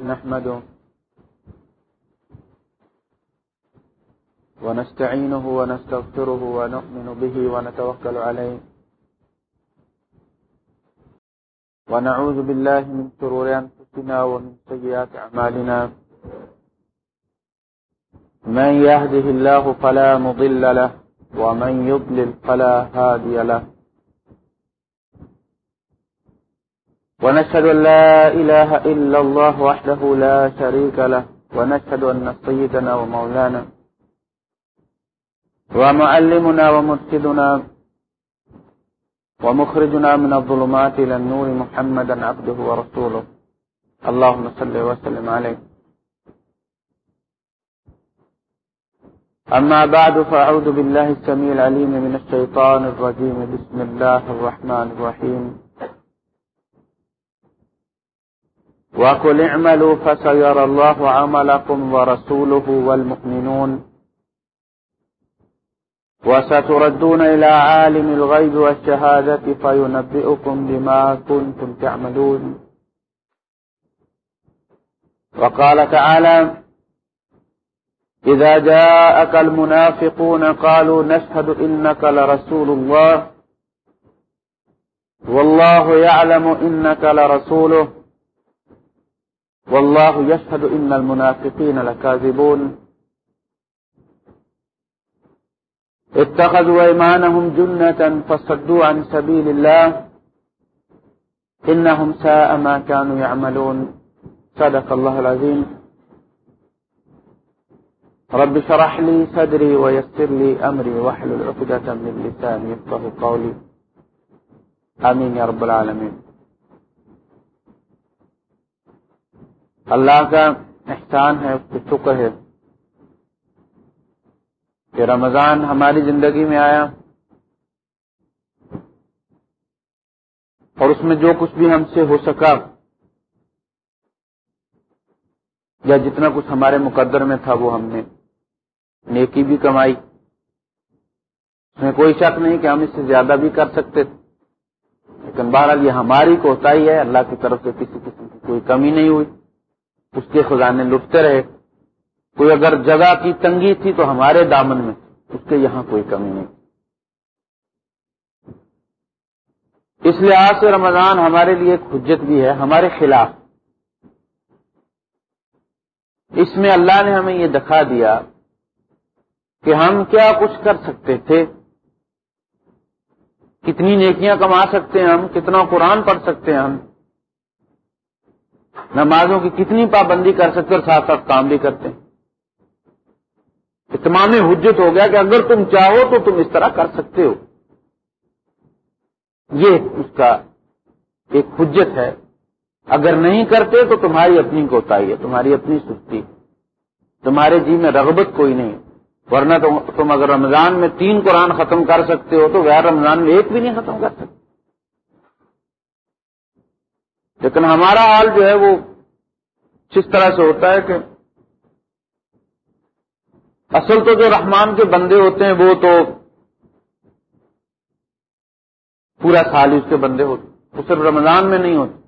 نحمده ونستعينه ونستغفره ونؤمن به ونتوكل عليه ونعوذ بالله من سرور أنفسنا ومن سيئات أعمالنا من يهده الله فلا مضل له ومن يضلل فلا هادي له ونشهد أن لا إله إلا الله وحده لا شريك له، ونشهد أن سيدنا ومولانا ومعلمنا ومرشدنا ومخرجنا من الظلمات إلى النور محمدا عبده ورسوله. اللهم صل وسلم عليه. أما بعد، فأعوذ بالله السميع العليم من الشيطان الرجيم. بسم الله الرحمن الرحيم. وقل اعملوا فسيرى الله عملكم ورسوله والمؤمنون. وستردون إلى عالم الغيب والشهادة فينبئكم بما كنتم تعملون. وقال تعالى إذا جاءك المنافقون قالوا نشهد إنك لرسول الله. والله يعلم إنك لرسوله. والله يشهد إن المنافقين لكاذبون. اتخذوا ايمانهم جنة فصدوا عن سبيل الله. إنهم ساء ما كانوا يعملون. صدق الله العظيم. رب شرح لي صدري ويسر لي أمري واحلل عقدة من لساني يفقه قولي. آمين يا رب العالمين. اللہ کا احسان ہے، اس کی شکر ہے۔ کہ رمضان ہماری زندگی میں آیا۔ اور اس میں جو کچھ بھی ہم سے ہو سکا، یا جتنا کچھ ہمارے مقدر میں تھا، وہ ہم نے نیکی بھی کمائی۔ اس میں کوئی شک نہیں کہ ہم اس سے زیادہ بھی کر سکتے۔ تھے لیکن بہرحال یہ ہماری کوتاہی ہے، اللہ کی طرف سے کسی قسم کی کوئی کمی نہیں ہوئی۔ اس کے خزانے لٹتے رہے۔ کوئی اگر جگہ کی تنگی تھی تو ہمارے دامن میں، اس کے یہاں کوئی کمی نہیں۔ اس لحاظ سے رمضان ہمارے لیے ایک حجت بھی ہے، ہمارے خلاف۔ اس میں اللہ نے ہمیں یہ دکھا دیا کہ ہم کیا کچھ کر سکتے تھے۔ کتنی نیکیاں کما سکتے ہیں ہم، کتنا قرآن پڑھ سکتے ہیں ہم۔ نمازوں کی کتنی پابندی کر سکتے اور ساتھ ساتھ کام بھی کرتے ہیں؟ اتمام حجت ہو گیا کہ اگر تم چاہو تو تم اس طرح کر سکتے ہو۔ یہ اس کا ایک حجت ہے۔ اگر نہیں کرتے تو تمہاری اپنی کوتاہی ہے، تمہاری اپنی سستی۔ تمہارے جی میں رغبت کوئی نہیں، ورنہ تم اگر رمضان میں تین قرآن ختم کر سکتے ہو تو غیر رمضان میں ایک بھی نہیں ختم کر سکتے۔ لیکن ہمارا حال جو ہے وہ کس طرح سے ہوتا ہے کہ اصل تو جو رحمان کے بندے ہوتے ہیں وہ تو پورا سال ہی اس کے بندے ہوتے وہ صرف رمضان میں نہیں ہوتے۔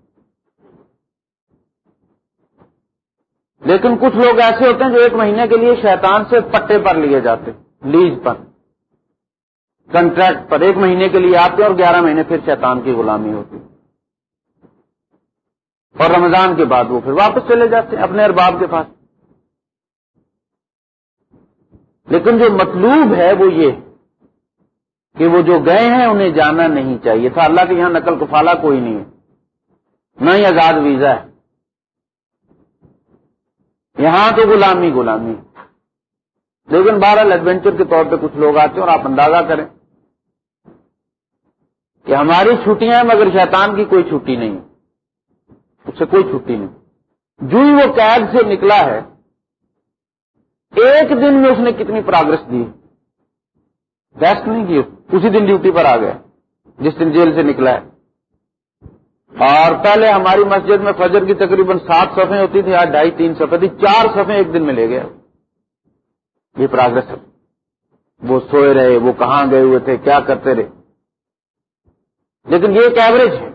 لیکن کچھ لوگ ایسے ہوتے ہیں جو ایک مہینے کے لیے شیطان سے پٹے پر لیے جاتے لیز پر۔ کنٹریکٹ پر۔ ایک مہینے کے لیے آتے اور گیارہ مہینے پھر شیطان کی غلامی ہوتی اور رمضان کے بعد وہ پھر واپس چلے جاتے ہیں اپنے ارباب کے پاس۔ لیکن جو مطلوب ہے وہ یہ کہ وہ جو گئے ہیں انہیں جانا نہیں چاہیے تھا۔ اللہ کے یہاں نقل کفالا کوئی نہیں ہے۔ نہ ہی آزاد ویزا ہے۔ یہاں تو غلامی غلامی لیکن بہرحال ایڈونچر کے طور پہ کچھ لوگ آتے ہیں اور آپ اندازہ کریں کہ ہماری چھٹیاں ہیں مگر شیطان کی کوئی چھٹی نہیں اس سے کوئی چھٹی نہیں۔ جو ہی وہ قید سے نکلا ہے، ایک دن میں اس نے کتنی پروگرس دی۔ ریسٹ نہیں کی، اسی دن ڈیوٹی پر آ گیا، جس دن جیل سے نکلا ہے۔ اور پہلے ہماری مسجد میں فجر کی تقریباً سات صفحے ہوتی تھی، آج ڈھائی تین صفحے تھی، چار صفحے ایک دن میں لے گیا۔ یہ پروگرس ہے۔ وہ سوئے رہے، وہ کہاں گئے ہوئے تھے، کیا کرتے رہے۔ لیکن یہ ایک ایوریج ہے۔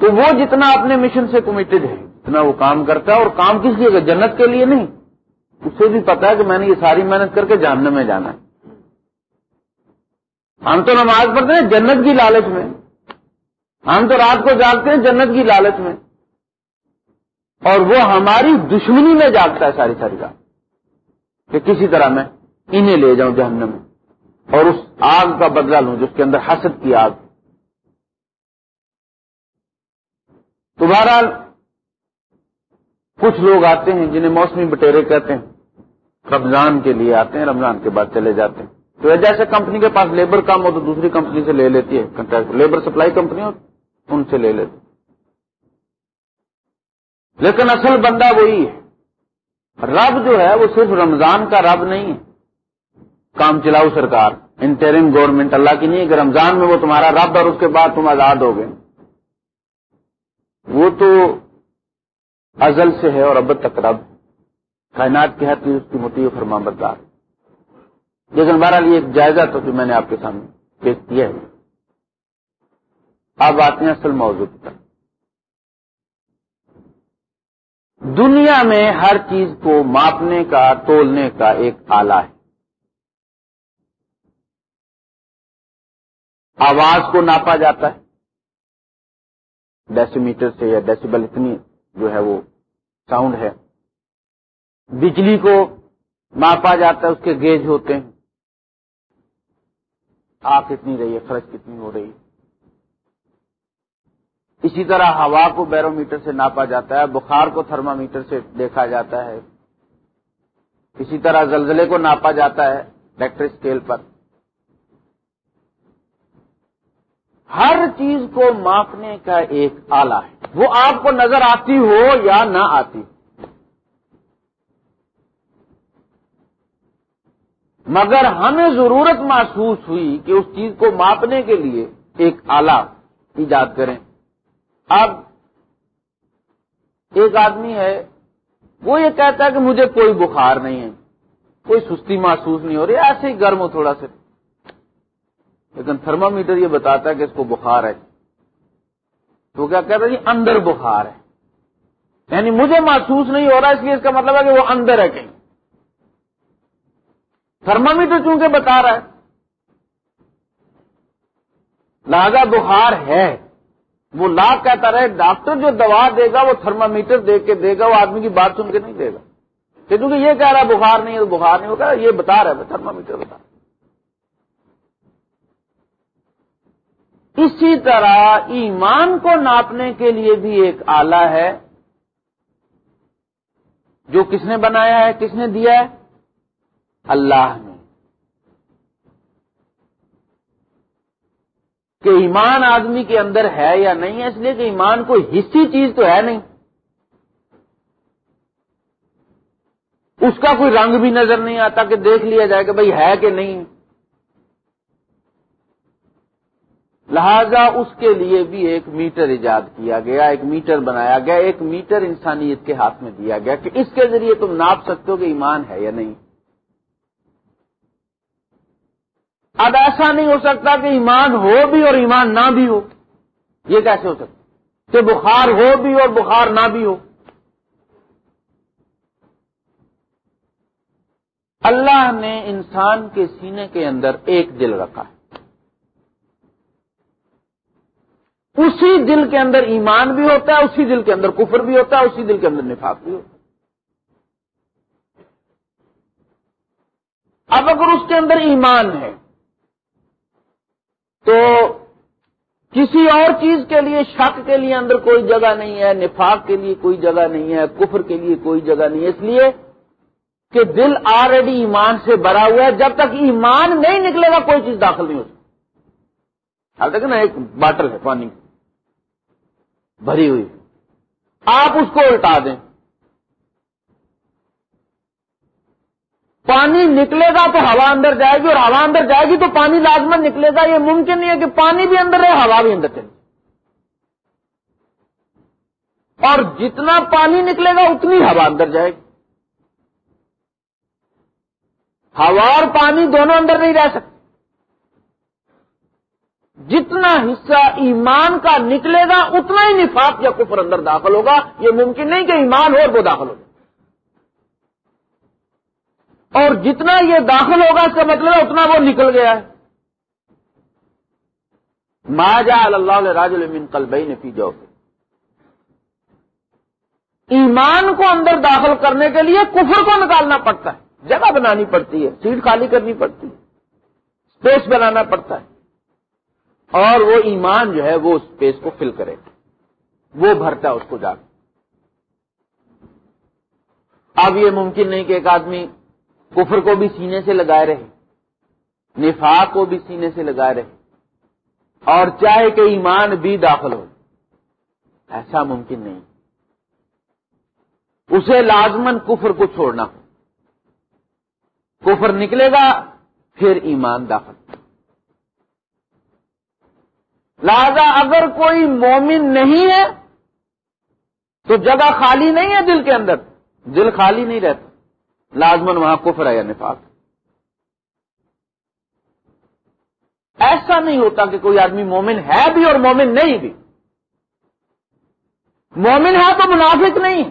تو وہ جتنا اپنے مشن سے کمیٹڈ ہے، اتنا وہ کام کرتا ہے، اور کام کس لیے؟ جنت کے لیے نہیں، اسے بھی پتا ہے کہ میں نے یہ ساری محنت کر کے جاننے میں جانا ہے۔ ہم تو نماز پڑھتے ہیں جنت کی لالچ میں۔ ہم تو رات کو جاگتے ہیں جنت کی لالچ میں۔ اور وہ ہماری دشمنی میں جاگتا ہے ساری ساری رات۔ کہ کسی طرح میں انہیں لے جاؤں جہنم میں، اور اس آگ کا بدلہ لوں، جس کے اندر حسد کی آگ تو بہرحال کچھ لوگ آتے ہیں جنہیں موسمی بٹیرے کہتے ہیں، رمضان کے لیے آتے ہیں، رمضان کے بعد چلے جاتے ہیں۔ تو جیسے کمپنی کے پاس لیبر کام ہو تو دوسری کمپنی سے لے لیتی ہے کنٹریکٹ لیبر سپلائی کمپنی ہو، ان سے لے لیتے لیکن اصل بندہ وہی ہے۔ رب جو ہے، وہ صرف رمضان کا رب نہیں ہے۔ کام چلاؤ سرکار انٹرم گورنمنٹ اللہ کی نہیں ہے کہ رمضان میں وہ تمہارا رب اور اس کے بعد تم آزاد ہو گئے۔ وہ تو ازل سے ہے اور اب تک رب کائنات کی حد اس کی موتی فرما بدار لیکن بہرحال یہ ایک جائزہ تو جو میں نے آپ کے سامنے پیش کیا ہے۔ آپ آتے ہیں اصل موضوع تک دنیا میں ہر چیز کو ماپنے کا، تولنے کا ایک آلہ ہے۔ آواز کو ناپا جاتا ہے۔ ڈیسی میٹر سے یا ڈیسیبل اتنی جو ہے وہ ساؤنڈ ہے۔ بجلی کو ماپا جاتا ہے، اس کے گیج ہوتے ہیں۔ آ کتنی رہی ہے خرچ کتنی ہو رہی ہے۔ اسی طرح ہوا کو بیرو میٹر سے ناپا جاتا ہے، بخار کو تھرما میٹر سے دیکھا جاتا ہے۔ اسی طرح زلزلے کو ناپا جاتا ہے ریکٹر اسکیل پر۔ ہر چیز کو ماپنے کا ایک آلہ ہے۔ وہ آپ کو نظر آتی ہو یا نہ آتی۔ مگر ہمیں ضرورت محسوس ہوئی کہ اس چیز کو ماپنے کے لیے ایک آلہ ایجاد کریں۔ اب ایک آدمی ہے، وہ یہ کہتا ہے کہ مجھے کوئی بخار نہیں ہے، کوئی سستی محسوس نہیں ہو رہی، ایسے ہی گرم ہو تھوڑا سا۔ لیکن تھرما میٹر یہ بتاتا ہے کہ اس کو بخار ہے۔ تو کیا کہتا ہے؟ جی اندر بخار ہے۔ یعنی مجھے محسوس نہیں ہو رہا، اس لیے اس کا مطلب ہے کہ وہ اندر ہے کہیں۔ تھرما میٹر چونکہ بتا رہا ہے۔ لہذا بخار ہے۔ وہ لاکھ کہتا رہے، ڈاکٹر جو دوا دے گا، وہ تھرما میٹر دے کے دے گا، وہ آدمی کی بات سن کے نہیں دے گا۔ کہ کیونکہ یہ کہہ رہا ہے بخار نہیں ہے بخار نہیں ہوگا، یہ بتا رہا ہے تھرما میٹر بتا رہا اسی طرح ایمان کو ناپنے کے لیے بھی ایک آلہ ہے۔ جو کس نے بنایا ہے، کس نے دیا ہے؟ اللہ نے۔ کہ ایمان آدمی کے اندر ہے یا نہیں ہے، اس لیے کہ ایمان کوئی حصی چیز تو ہے نہیں۔ اس کا کوئی رنگ بھی نظر نہیں آتا کہ دیکھ لیا جائے کہ بھائی ہے کہ نہیں۔ لہذا اس کے لیے بھی ایک میٹر ایجاد کیا گیا، ایک میٹر بنایا گیا، ایک میٹر انسانیت کے ہاتھ میں دیا گیا کہ اس کے ذریعے تم ناپ سکتے ہو کہ ایمان ہے یا نہیں۔ اب ایسا نہیں ہو سکتا کہ ایمان ہو بھی اور ایمان نہ بھی ہو۔ یہ کیسے ہو سکتا؟ کہ بخار ہو بھی اور بخار نہ بھی ہو۔ اللہ نے انسان کے سینے کے اندر ایک دل رکھا ہے۔ اسی دل کے اندر ایمان بھی ہوتا ہے، اسی دل کے اندر کفر بھی ہوتا ہے، اسی دل کے اندر نفاق بھی ہوتا ہے۔ اب اگر اس کے اندر ایمان ہے، تو کسی اور چیز کے لیے، شک کے لیے اندر کوئی جگہ نہیں ہے، نفاق کے لیے کوئی جگہ نہیں ہے، کفر کے لیے کوئی جگہ نہیں ہے۔ اس لیے کہ دل آلریڈی ایمان سے بھرا ہوا ہے، جب تک ایمان نہیں نکلے گا، کوئی چیز داخل نہیں ہو سکتی۔ حال تک نا ایک باٹل ہے، پانی۔ کی بھری ہوئی۔ آپ اس کو الٹا دیں۔ پانی نکلے گا تو ہوا اندر جائے گی اور ہوا اندر جائے گی تو پانی لازمت نکلے گا۔ یہ ممکن نہیں ہے کہ پانی بھی اندر رہے، ہوا بھی اندر چلے۔ اور جتنا پانی نکلے گا، اتنی ہوا اندر جائے گی۔ ہوا اور پانی دونوں اندر نہیں رہ سکتے جتنا حصہ ایمان کا نکلے گا، اتنا ہی نفاق یا کفر اندر داخل ہوگا۔ یہ ممکن نہیں کہ ایمان اور وہ داخل ہوگا اور جتنا یہ داخل ہوگا، اس کا مطلب ہے اتنا وہ نکل گیا ہے۔ ماجا اللہ راج المن قلبئی نے پی جاؤ ایمان کو اندر داخل کرنے کے لیے کفر کو نکالنا پڑتا ہے۔ جگہ بنانی پڑتی ہے، سیٹ خالی کرنی پڑتی ہے۔ اسپیس بنانا پڑتا ہے۔ اور وہ ایمان جو ہے وہ اسپیس کو فل کرے وہ بھرتا اس کو جا کے۔ اب یہ ممکن نہیں کہ ایک آدمی کفر کو بھی سینے سے لگائے رہے، نفاق کو بھی سینے سے لگائے رہے، اور چاہے کہ ایمان بھی داخل ہو۔ ایسا ممکن نہیں۔ اسے لازمن کفر کو چھوڑنا ہو۔ کفر نکلے گا، پھر ایمان داخل۔ لہذا اگر کوئی مومن نہیں ہے، تو جگہ خالی نہیں ہے دل کے اندر۔ دل خالی نہیں رہتا۔ لازمن وہاں کفر ہے یا نفاق۔ ایسا نہیں ہوتا کہ کوئی آدمی مومن ہے بھی اور مومن نہیں بھی۔ مومن ہے تو منافق نہیں۔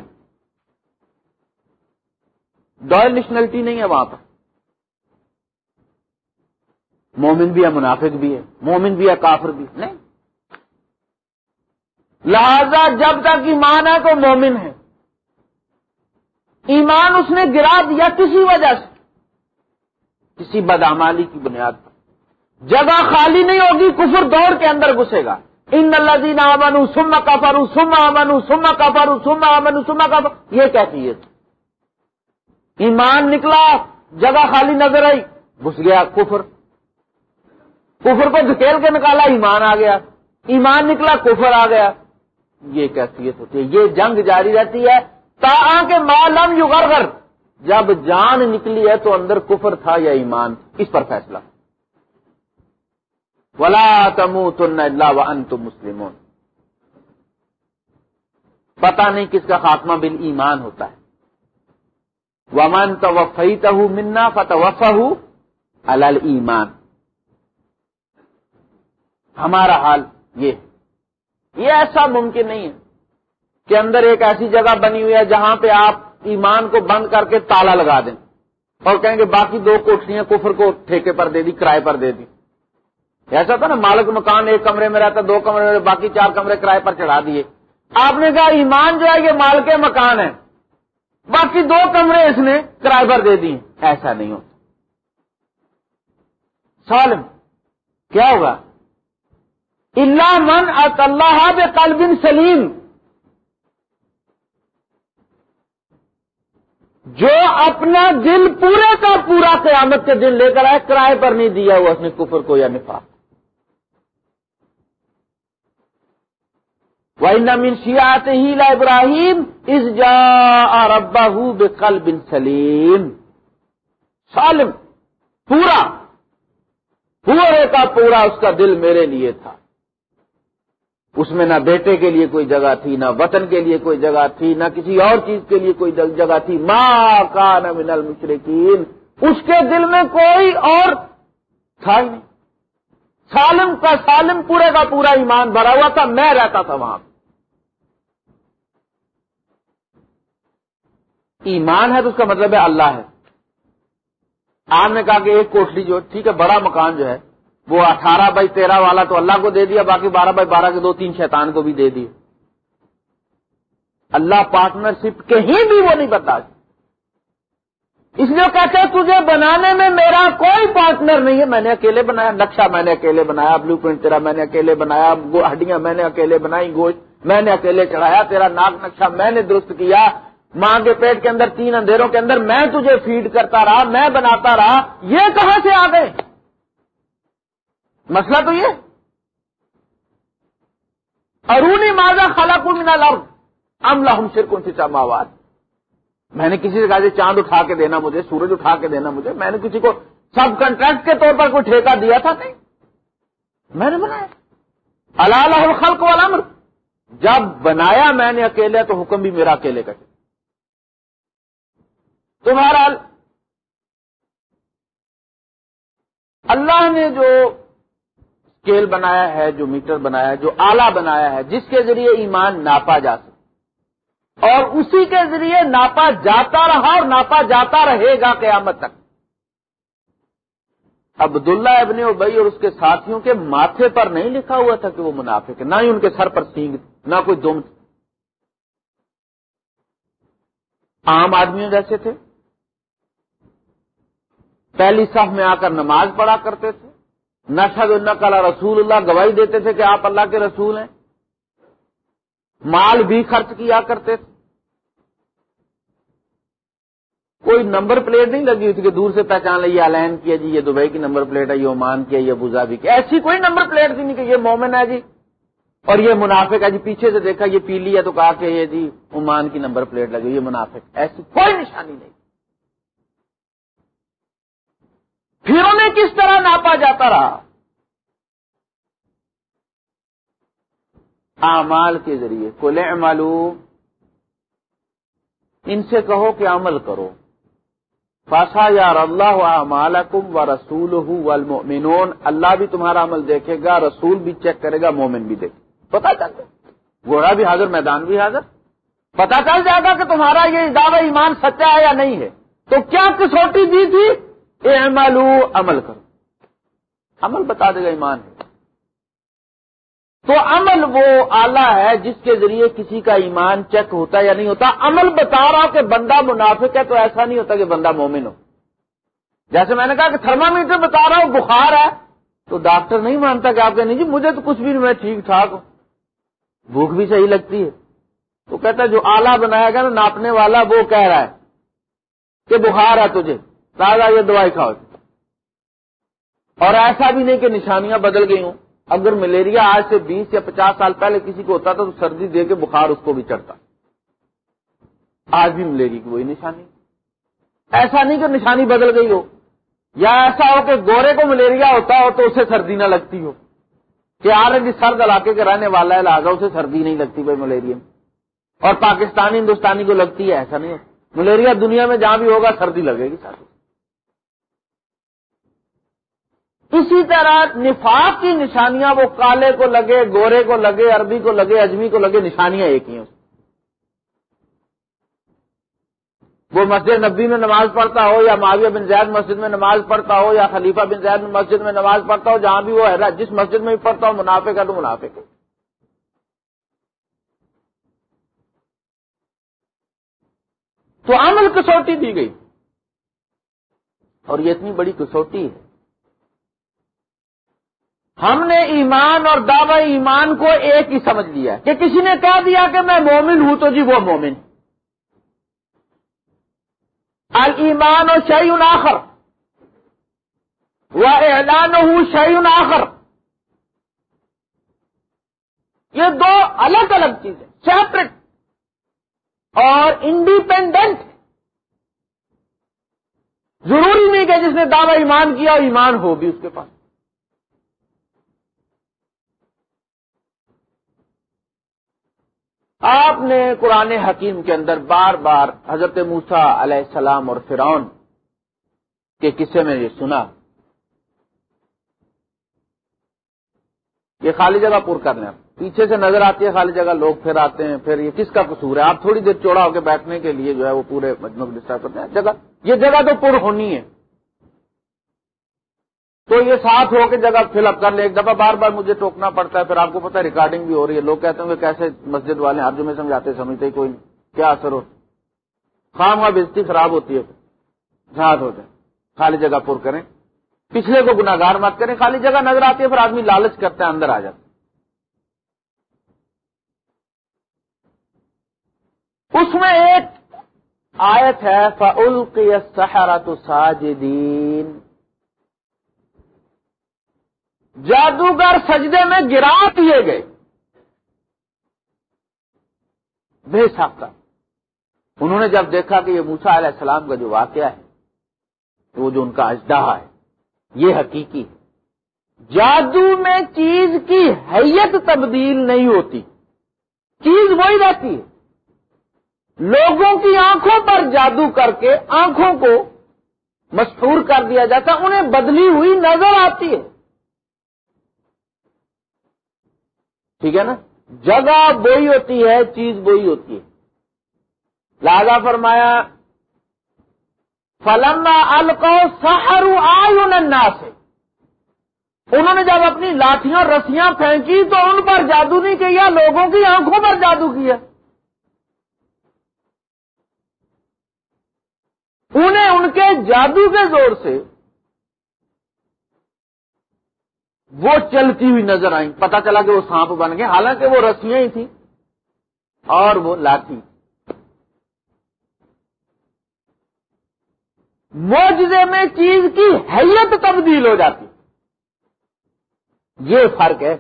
ڈوئل نیشنلٹی نہیں ہے وہاں پر۔ مومن بھی ہے، منافق بھی ہے، مومن بھی ہے، کافر بھی نہیں۔ لہذا جب تک ایمان ہے تو مومن ہے۔ ایمان اس نے گرا دیا کسی وجہ سے۔ کسی بدامالی کی بنیاد پر۔ جگہ خالی نہیں ہوگی، کفر دور کے اندر گھسے گا۔ ان اللہ دین امن سما کا فرو سما امن سما کا فرو سما امن سما کا یہ کیا چیز ایمان نکلا، جگہ خالی نظر آئی، گھس گیا کفر۔ کفر کو دھکیل کے نکالا، ایمان آ گیا۔ ایمان نکلا، کفر آ گیا۔ یہ کیفیت ہوتی ہے۔ یہ جنگ جاری رہتی ہے۔ تا کے معلوم یو جب جان نکلی ہے تو اندر کفر تھا یا ایمان۔ اس پر فیصلہ۔ ولا تم تن اللہ ون تم مسلم پتا نہیں کس کا خاتمہ بل ایمان ہوتا ہے۔ ومن تو وفی منا فتوف الل ایمان ہمارا حال یہ یہ ایسا ممکن نہیں ہے کہ اندر ایک ایسی جگہ بنی ہوئی ہے جہاں پہ آپ ایمان کو بند کر کے تالا لگا دیں اور کہیں گے باقی دو کوٹریاں کفر کو ٹھیکے پر دے دی، کرائے پر دے دی۔ ایسا تھا نا، مالک مکان ایک کمرے میں رہتا، دو کمرے میں باقی چار کمرے کرائے پر چڑھا دیے۔ آپ نے کہا ایمان جو ہے یہ مال کے مکان ہے، باقی دو کمرے اس نے کرائے پر دے دی ایسا نہیں ہوتا۔ سالم، کیا ہوگا؟ اللہ من اللہ بے قلب سلیم جو اپنا دل پورے کا پورا قیامت کے دن لے کر آئے، کرائے پر نہیں دیا ہوا، اس نے کفر کو یا نفاق۔ وہ نمین سیات ہی لا ابراہیم اس جا ابا بے کل بن سلیم سالم، پورا۔ پورے کا پورا اس کا دل میرے لیے تھا۔ اس میں نہ بیٹے کے لیے کوئی جگہ تھی، نہ وطن کے لیے کوئی جگہ تھی، نہ کسی اور چیز کے لیے کوئی جگہ تھی۔ ماں کا نہ من المشرقین اس کے دل میں کوئی اور تھا ہی نہیں۔ سالم کا سالم پورے کا پورا ایمان بھرا ہوا تھا، میں رہتا تھا وہاں ایمان ہے تو اس کا مطلب ہے اللہ ہے۔ آپ نے کہا کہ ایک کوٹلی جو، ٹھیک ہے، بڑا مکان جو ہے وہ اٹھارہ بائی تیرہ والا تو اللہ کو دے دیا، باقی بارہ بائی بارہ کے دو، تین شیطان کو بھی دے دیے اللہ پارٹنرشپ کہیں بھی وہ نہیں بتا اس لیے کہتے تجھے بنانے میں میرا کوئی پارٹنر نہیں ہے۔ میں نے اکیلے بنایا، نقشہ میں نے اکیلے بنایا بلو پرنٹ تیرا میں نے اکیلے بنایا ہڈیاں میں نے اکیلے بنائی، گوشت میں نے اکیلے چڑھایا، تیرا ناک نقشہ میں نے درست کیا۔ ماں کے پیٹ کے اندر تین اندھیروں کے اندر میں تجھے فیڈ کرتا رہا، میں بناتا رہا۔ یہ کہاں سے آ گئے؟ مسئلہ تو یہ ارونی ماضا خلا من الارض؟ ام لہم شرکن فی سماوات میں نے کسی سے کہا کہ چاند اٹھا کے دینا مجھے، سورج اٹھا کے دینا مجھے۔ میں نے کسی کو سب کنٹریکٹ کے طور پر کوئی ٹھیکہ دیا تھا؟ نہیں۔ میں نے بنایا۔ اللہ الخلق والامر۔ جب بنایا میں نے اکیلے تو حکم بھی میرا اکیلے کا تمہارا اللہ نے جو اسکیل بنایا ہے، جو میٹر بنایا ہے، جو آلہ بنایا ہے، جس کے ذریعے ایمان ناپا جا سکے۔ اور اسی کے ذریعے ناپا جاتا رہا اور ناپا جاتا رہے گا قیامت تک۔ عبداللہ ابن ابئی اور اس کے ساتھیوں کے ماتھے پر نہیں لکھا ہوا تھا کہ وہ منافق ہے نہ ہی ان کے سر پر سینگ، نہ کوئی دم۔ عام آدمیوں جیسے تھے۔ پہلی صف میں آ کر نماز پڑھا کرتے تھے۔ نشد النقل رسول اللہ، گواہی دیتے تھے کہ آپ اللہ کے رسول ہیں۔ مال بھی خرچ کیا کرتے تھے۔ کوئی نمبر پلیٹ نہیں لگی ہوئی تھی کہ دور سے پہچان لے یہ الین کیا جی یہ دبئی کی نمبر پلیٹ ہے، یہ عمان کیا یہ ابوظہبی کی۔ ایسی کوئی نمبر پلیٹ تھی نہیں کہ یہ مومن ہے جی۔ اور یہ منافق ہے جی پیچھے سے دیکھا یہ پیلی ہے تو کہا کہ یہ جی عمان کی نمبر پلیٹ لگی، یہ منافق۔ ایسی کوئی نشانی نہیں۔ پھر انہیں کس طرح ناپا جاتا رہا؟ اعمال کے ذریعے۔ کل معلوم ان سے کہو کہ عمل کرو۔ فاسا یا اللہ مالکم و رسول والمؤمنون۔ اللہ بھی تمہارا عمل دیکھے گا، رسول بھی چیک کرے گا، مومن بھی دیکھے پتا چل جائے گھوڑا بھی حاضر، میدان بھی حاضر۔ پتا چل جائے گا کہ تمہارا یہ دعوی ایمان سچا ہے یا نہیں ہے۔ تو کیا کسوٹی دی تھی؟ اے عمل کرو۔ عمل بتا دے گا ایمان ہے۔ تو عمل وہ آلہ ہے جس کے ذریعے کسی کا ایمان چیک ہوتا ہے یا نہیں ہوتا۔ عمل بتا رہا کہ بندہ منافق ہے تو ایسا نہیں ہوتا کہ بندہ مومن ہو۔ جیسے میں نے کہا کہ تھرمامیٹر بتا رہا ہوں، بخار ہے۔ تو ڈاکٹر نہیں مانتا کہ آپ کہ نہیں جی مجھے تو کچھ بھی نہیں، میں ٹھیک ٹھاک ہوں۔ بھوک بھی صحیح لگتی ہے۔ تو کہتا ہے جو آلہ بنایا گیا نا، ناپنے والا وہ کہہ رہا ہے کہ بخار ہے تجھے۔ تازہ یہ دوائی کھاؤ جی۔ اور ایسا بھی نہیں کہ نشانیاں بدل گئی ہوں۔ اگر ملیریا آج سے بیس یا پچاس سال پہلے کسی کو ہوتا تھا تو سردی دے کے بخار اس کو بھی چڑھتا۔ آج بھی ملیریا کی وہی نشانی۔ ایسا نہیں کہ نشانی بدل گئی ہو۔ یا ایسا ہو کہ گورے کو ملیریا ہوتا ہو تو اسے سردی نہ لگتی ہو۔ کہ آ رہے سرد علاقے کے رہنے والا ہے، لہٰذا اسے سردی نہیں لگتی بھائی ملیریا۔ اور پاکستانی، ہندوستانی کو لگتی ہے، ایسا نہیں ملیریا دنیا میں جہاں بھی ہوگا سردی لگے گی ساتھ۔ اسی طرح نفاق کی نشانیاں، وہ کالے کو لگے، گورے کو لگے، عربی کو لگے، اجمی کو لگے، نشانیاں ایک ہی ہیں۔ وہ مسجد نبی میں نماز پڑھتا ہو یا معاویہ بن زید مسجد میں نماز پڑھتا ہو یا خلیفہ بن زید مسجد میں نماز پڑھتا ہو، جہاں بھی وہ ہے، جس مسجد میں بھی پڑھتا ہو منافع کا تو منافع کا تو عمل کسوٹی دی گئی۔ اور یہ اتنی بڑی کسوٹی ہے۔ ہم نے ایمان اور دعوی ایمان کو ایک ہی سمجھ لیا کہ کسی نے کہہ دیا کہ میں مومن ہوں تو جی وہ مومن۔ المان و شعین آخر۔ وہ اعلان ہوں شعین آخر۔ یہ دو الگ الگ چیزیں سیپریٹ اور انڈیپینڈنٹ ضروری نہیں کہ جس نے دعوی ایمان کیا، ایمان ہو بھی اس کے پاس۔ آپ نے قرآن حکیم کے اندر بار بار حضرت موسا علیہ السلام اور فرعون کے قصے میں یہ سنا۔ یہ خالی جگہ پر کر لیں پیچھے سے نظر آتی ہے خالی جگہ، لوگ پھر آتے ہیں، پھر یہ کس کا قصور ہے؟ آپ تھوڑی دیر چوڑا ہو کے بیٹھنے کے لیے جو ہے وہ پورے مجموعے کو ڈسٹرب کرتے ہیں۔ جگہ، یہ جگہ تو پر ہونی ہے۔ تو یہ ساتھ ہو کے جگہ فل اپ کر لے، ایک دفعہ بار بار مجھے ٹوکنا پڑتا ہے، پھر آپ کو پتا ریکارڈنگ بھی ہو رہی ہے۔ لوگ کہتے ہیں کہ کیسے مسجد والے آپ جو میں سمجھاتے سمجھتے ہی کوئی کیا اثر ہو خام خواہ بجتی خراب ہوتی ہے جہاز ہوتے ہیں خالی جگہ پر کریں۔ پچھلے کو گناگار مت کریں۔ خالی جگہ نظر آتی ہے، پھر آدمی لالچ کرتے ہیں اندر آ جاتے اس میں ایک آیت ہے فعل کے سہارا تو ساجدین جادوگر سجدے میں گرا دیے گئے۔ بے ساختہ۔ انہوں نے جب دیکھا کہ یہ موسا علیہ السلام کا جو واقعہ ہے، وہ جو ان کا اجدہ ہے، یہ حقیقی جادو میں چیز کی حیت تبدیل نہیں ہوتی۔ چیز وہی رہتی ہے۔ لوگوں کی آنکھوں پر جادو کر کے آنکھوں کو مشہور کر دیا جاتا، انہیں بدلی ہوئی نظر آتی ہے۔ ٹھیک ہے نا؟ جگہ وہی ہوتی ہے، چیز وہی ہوتی ہے۔ لہذا فرمایا، فلما الکو سہرو آئی سے انہوں نے جب اپنی لاٹیاں رسیاں پھینکی تو ان پر جادو نہیں کیا، لوگوں کی آنکھوں پر جادو کیا۔ انہیں ان کے جادو کے زور سے وہ چلتی ہوئی نظر آئیں۔ پتا چلا کہ وہ سانپ بن گئے۔ حالانکہ وہ رسیاں ہی تھیں اور وہ لاٹھی۔ موجے میں چیز کی حیت تبدیل ہو جاتی۔ یہ فرق ہے۔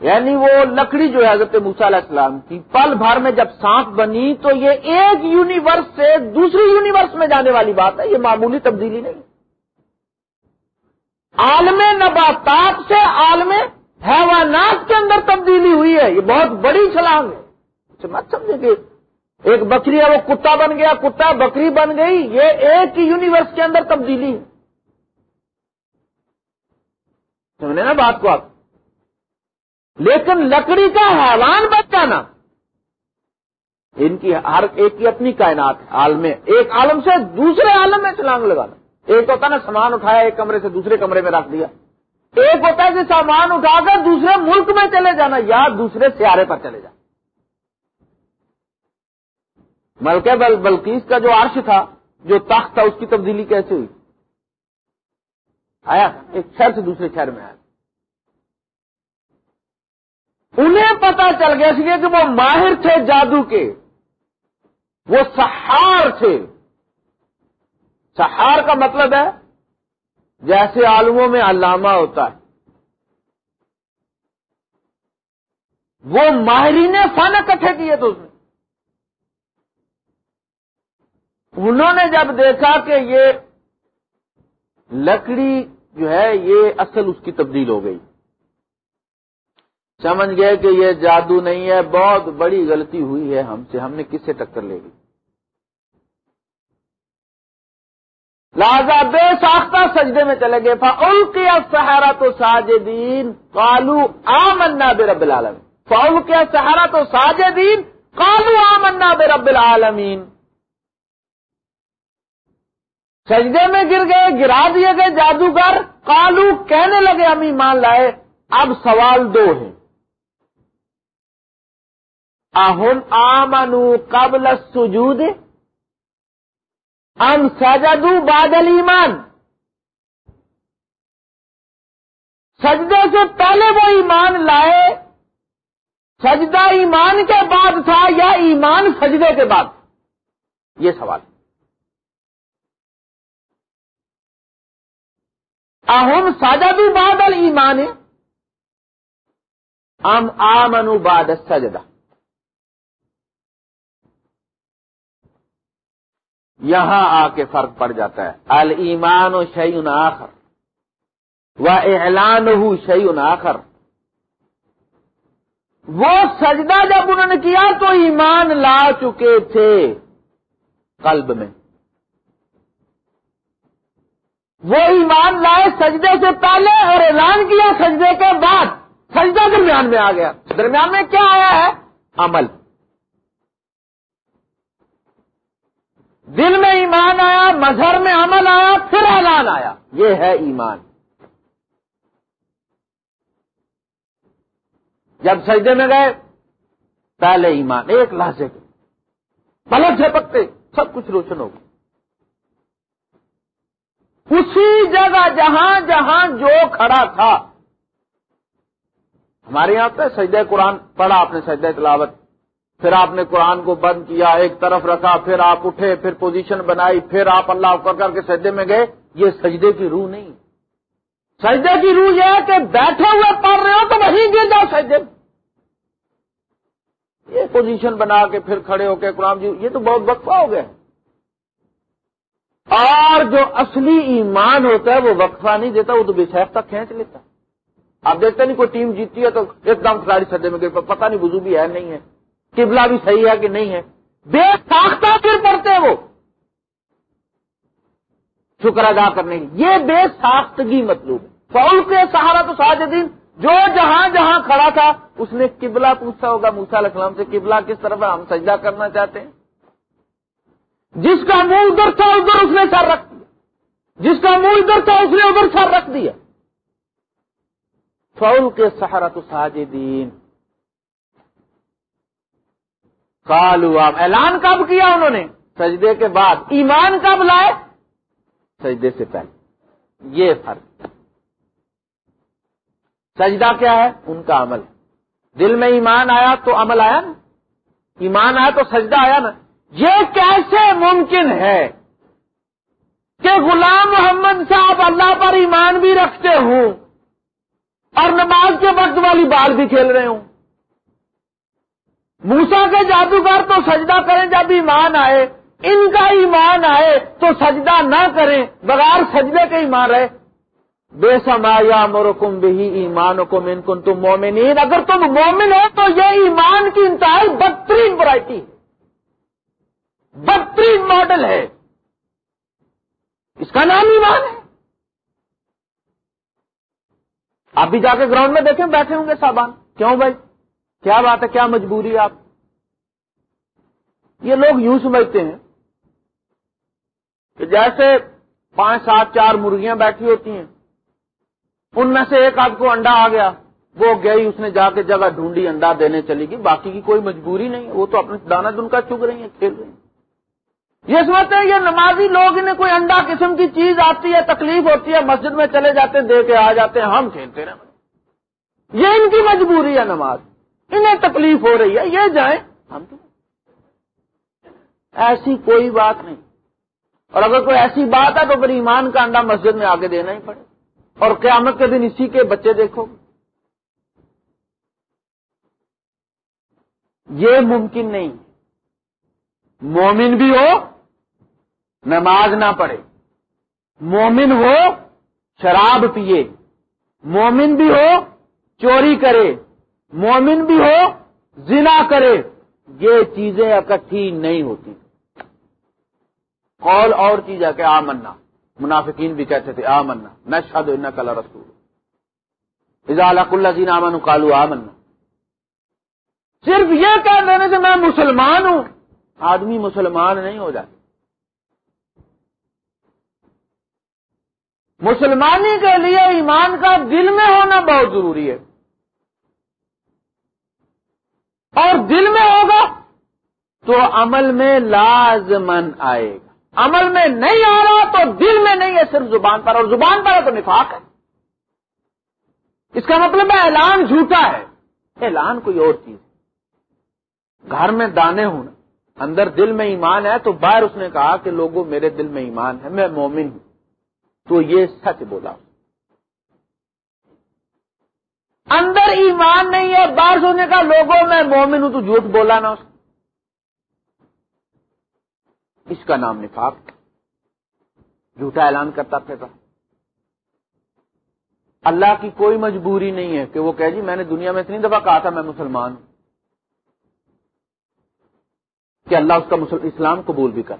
یعنی وہ لکڑی جو ہے حضرت موسا علیہ السلام کی، پل بھر میں جب سانپ بنی تو یہ ایک یونیورس سے دوسری یونیورس میں جانے والی بات ہے۔ یہ معمولی تبدیلی نہیں۔ عالم نباتات سے عالم حیوانات کے اندر تبدیلی ہوئی ہے۔ یہ بہت بڑی چھلانگ ہے۔ اچھا، مت سمجھے کہ ایک بکری ہے، وہ کتا بن گیا، کتا بکری بن گئی، یہ ایک ہی یونیورس کے اندر تبدیلی ہے۔ سمجھے نا بات کو آپ؟ لیکن لکڑی کا حیوان بچ جانا، ان کی ہر ایک کی اپنی کائنات ہے، عالم، ایک عالم سے دوسرے عالم میں چھلانگ لگانا۔ ایک ہوتا نا سامان اٹھایا، ایک کمرے سے دوسرے کمرے میں رکھ دیا۔ ایک ہوتا ہے کہ سامان اٹھا کر دوسرے ملک میں چلے جانا یا دوسرے سیارے پر چلے جانا۔ ملکہ بل بلکیس کا جو عرش تھا، جو تخت تھا، اس کی تبدیلی کیسے ہوئی؟ آیا، ایک شہر سے دوسرے شہر میں آیا۔ انہیں پتا چل گیا کہ وہ ماہر تھے جادو کے۔ وہ سہار تھے۔ سہار کا مطلب ہے جیسے عالموں میں علامہ ہوتا ہے۔ وہ ماہرین فن اکٹھے کیے تو اس انہوں نے جب دیکھا کہ یہ لکڑی جو ہے یہ اصل اس کی تبدیل ہو گئی۔ سمجھ گئے کہ یہ جادو نہیں ہے، بہت بڑی غلطی ہوئی ہے ہم سے، ہم نے کس سے ٹکر لے لی؟ لہذا بے ساختہ سجدے میں چلے گئے فاول کیا سہارا تو ساجدین کالو آ منا بے رب العالمین فاول کیا سہارا تو ساجدین کالو آ منا بے رب العالمین سجدے میں گر گئے، گرا دیے گئے جادوگر۔ کالو کہنے لگے، ہم ایمان لائے۔ اب سوال دو ہیں۔ اہم آمنو قبل سجود ام سجدو بادل ایمان سجدے سے پہلے وہ ایمان لائے، سجدہ ایمان کے بعد تھا یا ایمان سجدے کے بعد؟ یہ سوال اہم سجد بادل ایمان ام آمنو باد سجدہ یہاں آ کے فرق پڑ جاتا ہے۔ المان و شعی آخر۔ و اعلان ہو شعی آخر۔ وہ سجدہ جب انہوں نے کیا تو ایمان لا چکے تھے قلب میں۔ وہ ایمان لائے سجدے سے پہلے اور اعلان کیا سجدے کے بعد۔ سجدہ درمیان میں آ گیا۔ درمیان میں کیا آیا ہے؟ عمل۔ دل میں ایمان آیا، مظہر میں عمل آیا، پھر اعلان آیا۔ یہ ہے ایمان۔ جب سجدے میں گئے، پہلے ایمان، ایک لحظے کے۔ پلک سے پکتے، سب کچھ روشن ہو گیا۔ اسی جگہ، جہاں جہاں جو کھڑا تھا۔ ہمارے یہاں پہ سجدہ قرآن پڑھا، آپ نے سجدہ تلاوت پھر آپ نے قرآن کو بند کیا، ایک طرف رکھا، پھر آپ اٹھے، پھر پوزیشن بنائی، پھر آپ اللہ کر کر کے سجدے میں گئے۔ یہ سجدے کی روح نہیں۔ سجدے کی روح یہ ہے کہ بیٹھے ہوئے پڑھ رہے ہو تو وہیں گر جاؤ سجدے یہ پوزیشن بنا کے پھر کھڑے ہو کے قرآن جی یہ تو بہت وقفہ ہو گیا۔ اور جو اصلی ایمان ہوتا ہے وہ وقفہ نہیں دیتا، وہ تو بے شیخ تک کھینچ لیتا۔ آپ دیکھتے نہیں، کوئی ٹیم جیتتی ہے تو ایک دم کھلاڑی سدے میں گئے، پتہ نہیں بزو بھی ہے نہیں ہے۔ قبلہ بھی صحیح ہے کہ نہیں ہے؟ بے ساختہ پھر پڑتے وہ۔ شکر ادا کرنے کی یہ بے ساختگی مطلوب ہے۔ فول کے سہارا تو ساجدین، جو جہاں جہاں کھڑا تھا، اس نے قبلہ پوچھا ہوگا موسا علیہ السلام سے قبلہ کس طرف ہم سجدہ کرنا چاہتے ہیں۔ جس کا منہ ادھر تھا، ادھر اس نے سر رکھ دیا۔ جس کا منہ ادھر تھا، اس نے ادھر سر رکھ دیا۔ فول کے سہارا تو ساجدین۔ کالو آپ اعلان کب کیا انہوں نے؟ سجدے کے بعد۔ ایمان کب لائے؟ سجدے سے پہلے۔ یہ فرق۔ سجدہ کیا ہے؟ ان کا عمل۔ دل میں ایمان آیا تو عمل آیا نا۔ ایمان آیا تو سجدہ آیا نا۔ یہ کیسے ممکن ہے کہ غلام محمد صاحب اللہ پر ایمان بھی رکھتے ہوں اور نماز کے وقت والی بال بھی کھیل رہے ہوں؟ موسا کے جادوگر تو سجدہ کریں جب ایمان آئے، ان کا ایمان آئے تو سجدہ نہ کریں، بغیر سجدے کے ایمان رہے۔ بے سمایا مرکم بھی ایمان کو من کن تم مومنین۔ اگر تم مومن ہو تو یہ ایمان کی انتہائی بدترین ورائٹی بدترین ماڈل ہے۔ اس کا نام ایمان ہے۔ آپ بھی جا کے گراؤنڈ میں دیکھیں، بیٹھے ہوں گے صاحبان۔ کیوں بھائی؟ کیا بات ہے؟ کیا مجبوری آپ؟ یہ لوگ یوں سمجھتے ہیں کہ جیسے پانچ، سات، چار مرغیاں بیٹھی ہوتی ہیں، ان میں سے ایک آپ کو انڈا آ گیا، وہ گئی اس نے جا کے جگہ ڈھونڈی، انڈا دینے چلی گئی، باقی کی کوئی مجبوری نہیں، وہ تو اپنے دانا دن کا چگ رہی ہیں، کھیل رہی ہیں۔ یہ سمجھتے ہیں یہ نمازی لوگ انہیں کوئی انڈا قسم کی چیز آتی ہے، تکلیف ہوتی ہے، مسجد میں چلے جاتے ہیں، دے کے آ جاتے ہیں، ہم کھیلتے رہے یہ ان کی مجبوری ہے نماز۔ انہیں تکلیف ہو رہی ہے، یہ جائیں۔ ہم تو ایسی کوئی بات نہیں۔ اور اگر کوئی ایسی بات ہے تو پھر ایمان کا انڈا مسجد میں آگے دینا ہی پڑے۔ اور قیامت کے دن اسی کے بچے دیکھو۔ یہ ممکن نہیں۔ مومن بھی ہو، نماز نہ پڑھے۔ مومن ہو، شراب پیے۔ مومن بھی ہو، چوری کرے۔ مومن بھی ہو، زنا کرے، یہ چیزیں اکٹھی نہیں ہوتی۔ قول اور چیز ہے کہ آ منا منافقین بھی کہتے تھے آ میں شاد ان کلا رسول اضاء اللہ جین امن کالو آ صرف یہ کہہ دینے سے میں مسلمان ہوں۔ آدمی مسلمان نہیں ہو جاتا۔ مسلمانی کے لیے ایمان کا دل میں ہونا بہت ضروری ہے۔ اور دل میں ہوگا تو عمل میں لازمن آئے گا۔ عمل میں نہیں آ رہا تو دل میں نہیں ہے، صرف زبان پر، اور زبان پر ہے تو نفاق ہے۔ اس کا مطلب ہے اعلان جھوٹا ہے۔ اعلان کوئی اور چیز گھر میں دانے ہونا اندر دل میں ایمان ہے تو باہر اس نے کہا کہ لوگوں، میرے دل میں ایمان ہے، میں مومن ہوں۔ تو یہ سچ بولا۔ اندر ایمان نہیں ہے، باہر سونے کا لوگوں میں مومن ہوں تو جھوٹ بولا نا اس اس کا نام نفاق۔ جھوٹا اعلان کرتا پھر۔ اللہ کی کوئی مجبوری نہیں ہے کہ وہ کہہ جی میں نے دنیا میں اتنی دفعہ کہا تھا میں مسلمان ہوں۔ کہ اللہ اس کا اسلام قبول بھی کر۔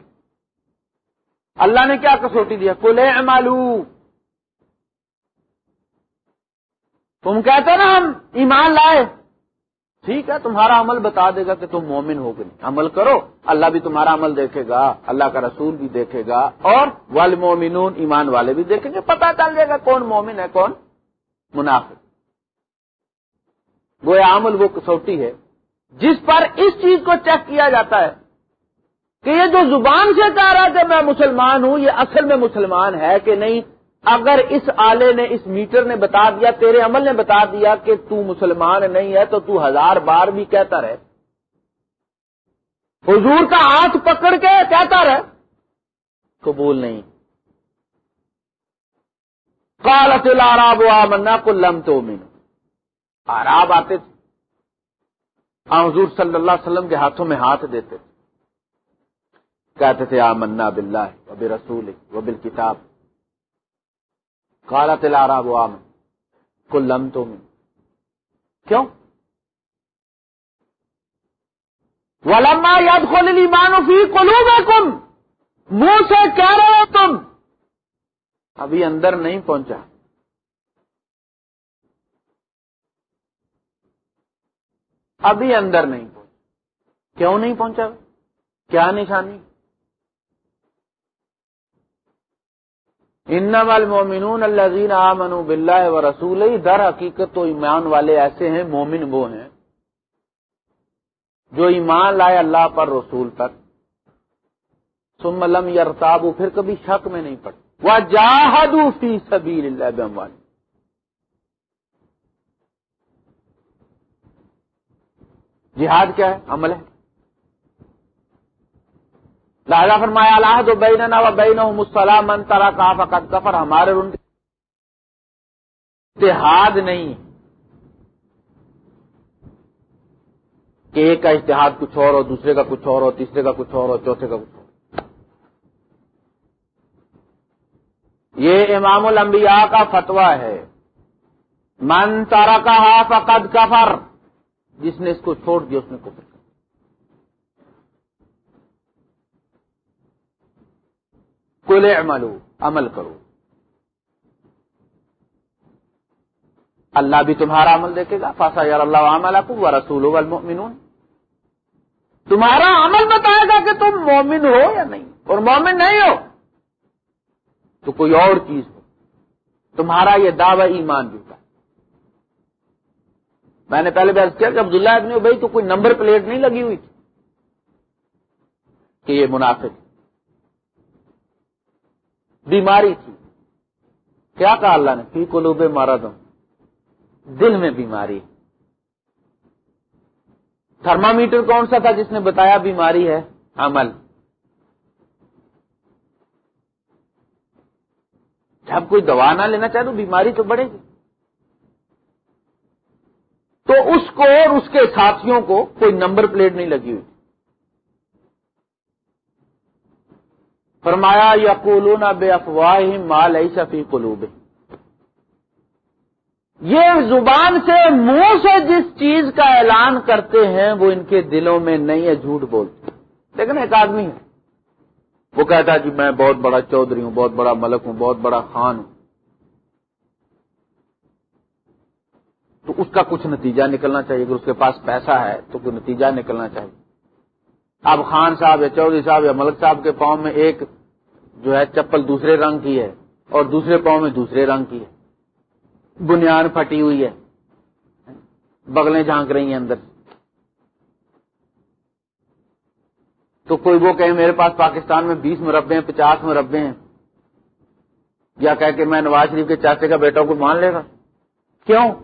اللہ نے کیا کسوٹی دیا؟ کلے مالو تم کہتے نا ہم ایمان لائے۔ ٹھیک ہے، تمہارا عمل بتا دے گا کہ تم مومن ہو گئے عمل کرو، اللہ بھی تمہارا عمل دیکھے گا، اللہ کا رسول بھی دیکھے گا، اور وال مومنون ایمان والے بھی دیکھیں گے۔ پتا چل جائے گا کون مومن ہے، کون منافع وہ عمل وہ کسوٹی ہے جس پر اس چیز کو چیک کیا جاتا ہے کہ یہ جو زبان سے کہہ رہا کہ میں مسلمان ہوں، یہ اصل میں مسلمان ہے کہ نہیں اگر اس آلے نے، اس میٹر نے بتا دیا، تیرے عمل نے بتا دیا کہ تو مسلمان نہیں ہے، تو تو ہزار بار بھی کہتا رہے۔ حضور کا ہاتھ پکڑ کے کہتا رہے۔ قبول نہیں۔ کالت العراب منا کو لم تو من آراب آتے تھے۔ حضور صلی اللہ علیہ وسلم کے ہاتھوں میں ہاتھ دیتے تھے۔ کہتے تھے آ منا بلّہ و رسول و بال کتاب قالت العرب آمن. کلم تو میں کیوں؟ ولما يدخل الايمان في قلوبكم. منہ سے کہہ رہے ہو تم. ابھی اندر نہیں پہنچا. ابھی اندر نہیں پہنچا. کیوں نہیں پہنچا؟ کیا نشانی؟ ان المومنون الذین آمنوا باللہ و رسول در حقیقت تو ایمان والے ایسے ہیں، مومن وہ ہیں، جو ایمان لائے اللہ پر، رسول تک ثم لم یرتابو پھر کبھی شک میں نہیں پڑ وہ جاہدو فی سبیل اللہ بموال جہاد کیا ہے؟ عمل ہے۔ لہذا فرمایا اللہ تو بین و بین مسلح من ترا کا فقط کفر. ہمارے ان اتحاد نہیں. کہ ایک کا اشتہاد کچھ اور ہو، دوسرے کا کچھ اور ہو، تیسرے کا کچھ اور ہو، چوتھے کا کچھ اور یہ امام الانبیاء کا فتویٰ ہے. من تارا کا فقد کفر. جس نے اس کو چھوڑ دیا، اس نے کفر کل عملو عمل کرو۔ اللہ بھی تمہارا عمل دیکھے گا۔ فاسا یار اللہ عمل آپ رسول تمہارا عمل بتائے گا کہ تم مومن ہو یا نہیں۔ اور مومن نہیں ہو تو کوئی اور چیز ہو۔ تمہارا یہ دعوی ایمان جھوٹا میں نے پہلے بحث کیا کہ عبداللہ ابن بھائی تو کوئی نمبر پلیٹ نہیں لگی ہوئی تھی کہ یہ منافق۔ بیماری تھی۔ کیا کہا اللہ نے؟ فی قلوب مارا دل میں بیماری۔ تھرمامیٹر کون سا تھا جس نے بتایا بیماری ہے؟ عمل۔ جب کوئی دوا نہ لینا چاہے تو بیماری تو بڑھے گی۔ تو اس کو اور اس کے ساتھیوں کو کوئی نمبر پلیٹ نہیں لگی ہوئی۔ فرمایا یا بے افواہ مال ایسفی قلوب یہ زبان سے منہ سے جس چیز کا اعلان کرتے ہیں، وہ ان کے دلوں میں نہیں ہے، جھوٹ بولتے لیکن ایک آدمی ہے. وہ کہتا ہے کہ میں بہت بڑا چودھری ہوں، بہت بڑا ملک ہوں، بہت بڑا خان ہوں. تو اس کا کچھ نتیجہ نکلنا چاہیے. اگر اس کے پاس پیسہ ہے، تو کوئی نتیجہ نکلنا چاہیے. اب خان صاحب یا چودھری صاحب یا ملک صاحب کے پاؤں میں ایک جو ہے چپل دوسرے رنگ کی ہے اور دوسرے پاؤں میں دوسرے رنگ کی ہے۔ بنیاد پھٹی ہوئی ہے۔ بغلیں جھانک رہی ہیں اندر۔ تو کوئی وہ کہے میرے پاس پاکستان میں بیس مربے ہیں، پچاس مربے ہیں۔ یا کہ کہ میں نواز شریف کے چاچے کا بیٹا کو مان لے گا؟ کیوں؟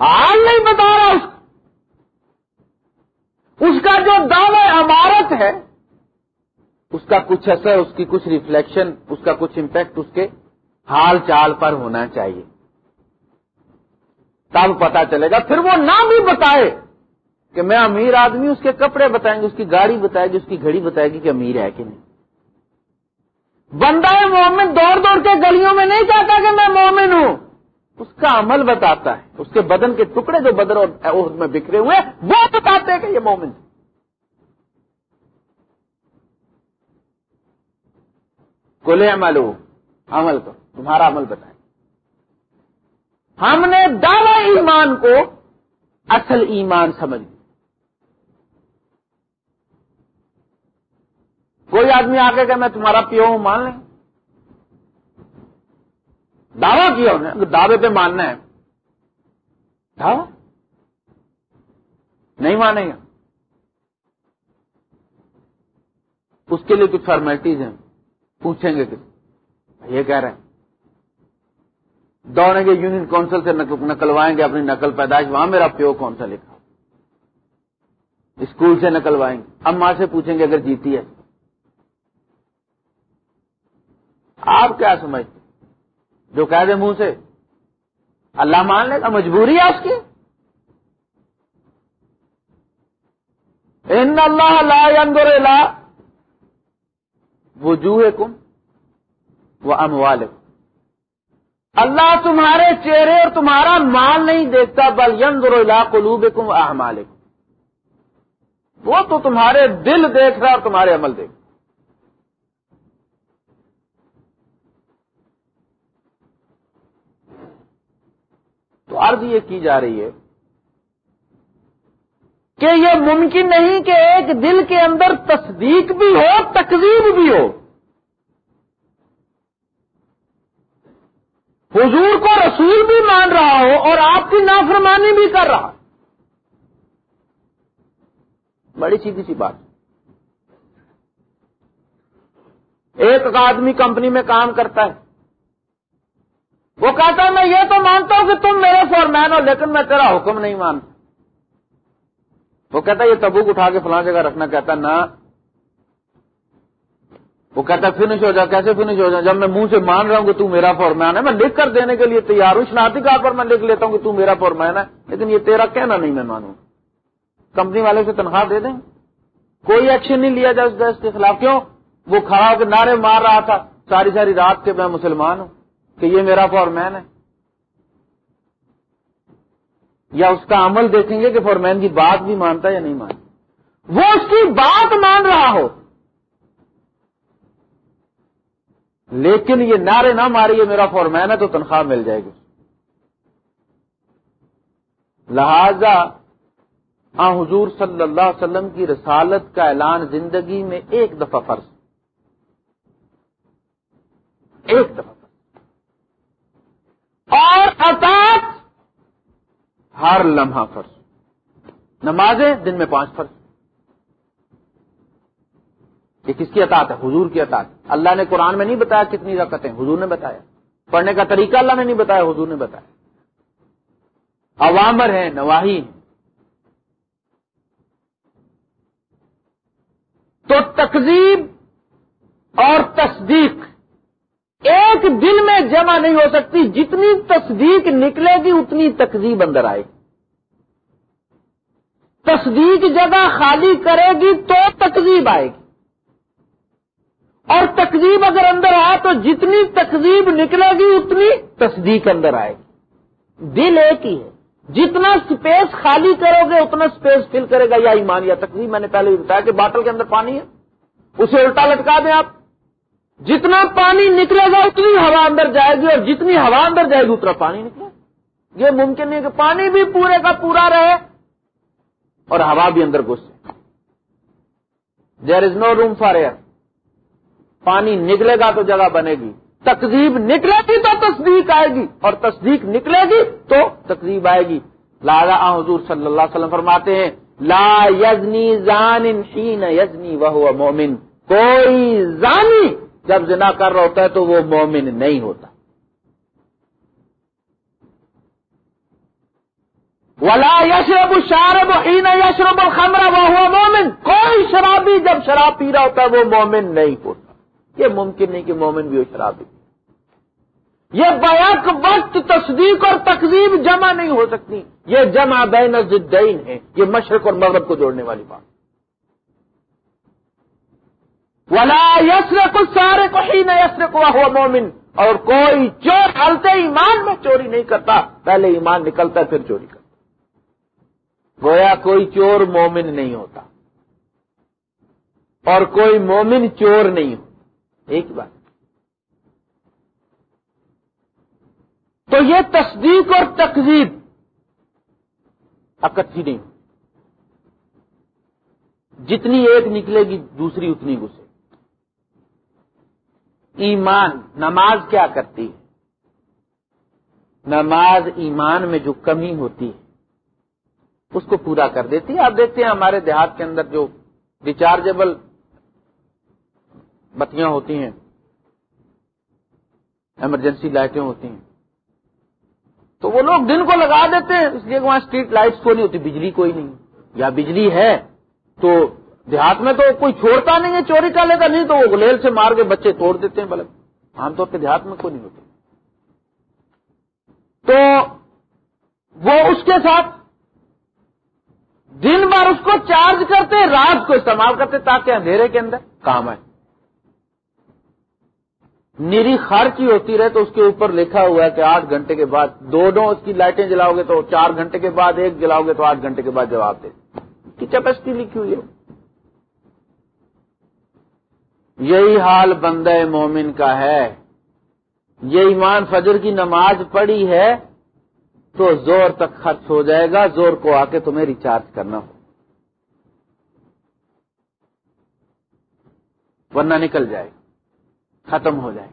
حال نہیں بتا رہا اس کا جو دعوی عمارت ہے اس کا کچھ اثر، اس کی کچھ ریفلیکشن اس کا کچھ امپیکٹ اس کے حال چال پر ہونا چاہیے۔ تب پتا چلے گا۔ پھر وہ نہ بھی بتائے کہ میں امیر آدمی، اس کے کپڑے بتائیں گے، اس کی گاڑی بتائے گی، اس کی گھڑی بتائے گی کہ امیر ہے کہ نہیں۔ بندہ مومن دوڑ دوڑ کے گلیوں میں نہیں چاہتا کہ میں مومن ہوں۔ اس کا عمل بتاتا ہے۔ اس کے بدن کے ٹکڑے جو بدر اور میں بکھرے ہوئے وہ بتاتے ہیں کہ یہ مومن ہے کلے عمل عمل کو تمہارا عمل بتائیں۔ ہم نے دعوی ایمان کو اصل ایمان سمجھ کوئی آدمی آ کے کہ میں تمہارا پیو ہوں، مان لیں۔ دعوی کیا انہیں دعوے پہ ماننا ہے۔ دعوی؟ نہیں مانے گا۔ اس کے لیے کچھ فارمیلٹیز ہیں۔ پوچھیں گے کہ یہ کہہ رہے ہیں۔ دوڑیں گے یونین کونسل سے نکلوائیں گے اپنی نقل پیدائش۔ وہاں میرا پیو کون سا لکھا؟ اسکول سے نکلوائیں گے۔ اما سے پوچھیں گے اگر جیتی ہے۔ آپ کیا سمجھتے جو کہہ دے منہ سے۔ اللہ مان لے گا، مجبوری ہے اس کی۔ ان اللہ لا وجوہ کم وہ اموال. اللہ تمہارے چہرے اور تمہارا مال نہیں دیکھتا، بل ينظر الى قلوبكم واعمالكم وہ تو تمہارے دل دیکھ رہا اور تمہارے عمل دیکھ تو عرض یہ کی جا رہی ہے کہ یہ ممکن نہیں کہ ایک دل کے اندر تصدیق بھی ہو تقزیب بھی ہو۔ حضور کو رسول بھی مان رہا ہو اور آپ کی نافرمانی بھی کر رہا بڑی سیدھی سی بات۔ ایک آدمی کمپنی میں کام کرتا ہے۔ وہ کہتا ہے، میں یہ تو مانتا ہوں کہ تم میرے فورمین ہو، لیکن میں تیرا حکم نہیں مانتا۔ وہ کہتا ہے، یہ تبوک اٹھا کے فلاں جگہ رکھنا، کہتا نہ وہ کہتا ہے فنش ہو جا، کیسے فنش ہو جائے جب میں منہ سے مان رہا ہوں کہ تو میرا فورمین ہے، میں لکھ کر دینے کے لیے تیار ہوں۔ شناختی کار پر میں لکھ لیتا ہوں کہ تو میرا فورمین ہے۔ لیکن یہ تیرا کہنا نہیں میں مانوں۔ کمپنی والے سے تنخواہ دے دیں۔ کوئی ایکشن نہیں لیا جائے اس کے خلاف۔ کیوں؟ وہ کھڑا ہو کے نعرے مار رہا تھا۔ ساری ساری رات کے میں مسلمان ہوں کہ یہ میرا فورمین ہے۔ یا اس کا عمل دیکھیں گے کہ فورمین کی بات بھی مانتا ہے یا نہیں مانتا۔ وہ اس کی بات مان رہا ہو۔ لیکن یہ نعرے نہ ماری میرا فورمین ہے تو تنخواہ مل جائے گی۔ لہذا، آ حضور صلی اللہ علیہ وسلم کی رسالت کا اعلان زندگی میں ایک دفعہ فرض۔ ایک دفعہ اور اطاط ہر لمحہ فرض۔ نمازیں دن میں پانچ فرض۔ یہ کس کی اطاعت ہے؟ حضور کی اطاعت۔ اللہ نے قرآن میں نہیں بتایا کتنی رکعتیں، حضور نے بتایا۔ پڑھنے کا طریقہ اللہ نے نہیں بتایا، حضور نے بتایا۔ عوامر ہیں، نواہی ہیں۔ تو تقزیب اور تصدیق ایک دل میں جمع نہیں ہو سکتی، جتنی تصدیق نکلے گی، اتنی تقزیب اندر آئے گی۔ تصدیق جگہ خالی کرے گی تو تقزیب آئے گی۔ اور تقزیب اگر اندر آئے تو جتنی تقزیب نکلے گی اتنی تصدیق اندر آئے گی۔ دل ایک ہی ہے۔ جتنا سپیس خالی کرو گے، اتنا سپیس فل کرے گا۔ یا ایمان، یا تقزیب۔ میں نے پہلے بھی بتایا کہ باٹل کے اندر پانی ہے۔ اسے الٹا لٹکا دیں آپ۔ جتنا پانی نکلے گا، اتنی ہوا اندر جائے گی۔ اور جتنی ہوا اندر جائے گی، اتنا پانی نکلے یہ ممکن نہیں کہ پانی بھی پورے کا پورا رہے اور ہوا بھی اندر گھسے دیر از نو روم فار ایئر پانی نکلے گا تو جگہ بنے گی۔ تقزیب نکلے گی تو تصدیق آئے گی۔ اور تصدیق نکلے گی تو تقزیب آئے گی۔ لاگا حضور صلی اللہ علیہ وسلم فرماتے ہیں، لا یزنی زان یزنی وہ مومن۔ کوئی زانی جب زنا کر رہا ہوتا ہے تو وہ مومن نہیں ہوتا۔ ولا یشرب شارب ہین یشرب خمرا وہ مومن۔ کوئی شرابی جب شراب پی رہا ہوتا ہے وہ مومن نہیں ہوتا۔ یہ ممکن نہیں کہ مومن بھی ہو شرابی یہ بیک وقت، تصدیق اور تقزیب جمع نہیں ہو سکتی۔ یہ جمع بین الدین ہے۔ یہ مشرق اور مغرب کو جوڑنے والی بات۔ ولا یسر کو سارے کو ہی نہ یسر کو ہوا مومن اور کوئی چور ہلتے ایمان میں چوری نہیں کرتا۔ پہلے ایمان نکلتا پھر چوری کرتا گویا کوئی چور مومن نہیں ہوتا۔ اور کوئی مومن چور نہیں ہو ایک بات۔ تو یہ تصدیق اور تقزیب اکٹھی نہیں۔ جتنی ایک نکلے گی، دوسری اتنی گسے ایمان، نماز کیا کرتی ہے؟ نماز ایمان میں جو کمی ہوتی ہے، اس کو پورا کر دیتی ہے۔ آپ دیکھتے ہیں ہمارے دیہات کے اندر جو ریچارجبل بتیاں ہوتی ہیں۔ ایمرجنسی لائٹیں ہوتی ہیں۔ تو وہ لوگ دن کو لگا دیتے ہیں، اس لیے کہ وہاں اسٹریٹ لائٹس کو نہیں ہوتی، بجلی کوئی نہیں۔ یا بجلی ہے تو دیہات میں تو کوئی چھوڑتا نہیں ہے، چوری کا لے گا نہیں، تو وہ گلیل سے مار کے بچے توڑ دیتے ہیں۔ بلکہ عام طور پہ دیہات میں کوئی نہیں ہوتا تو وہ اس کے ساتھ دن بھر اس کو چارج کرتے، رات کو استعمال کرتے تاکہ اندھیرے کے اندر کام آئے۔ نیری خارچی ہوتی رہے تو اس کے اوپر لکھا ہوا ہے کہ آٹھ گھنٹے کے بعد دو دو اس کی لائٹیں جلاؤ گے تو چار گھنٹے کے بعد ایک جلاؤ گے تو آٹھ گھنٹے کے بعد جواب دے کی کیپیسٹی لکھی ہوئی ہے۔ یہی حال بندہ مومن کا ہے۔ یہ ایمان فجر کی نماز پڑھی ہے تو زور تک خرچ ہو جائے گا، زور کو آ کے تمہیں ریچارج کرنا ہو۔ ورنہ نکل جائے۔ گا ختم ہو جائے۔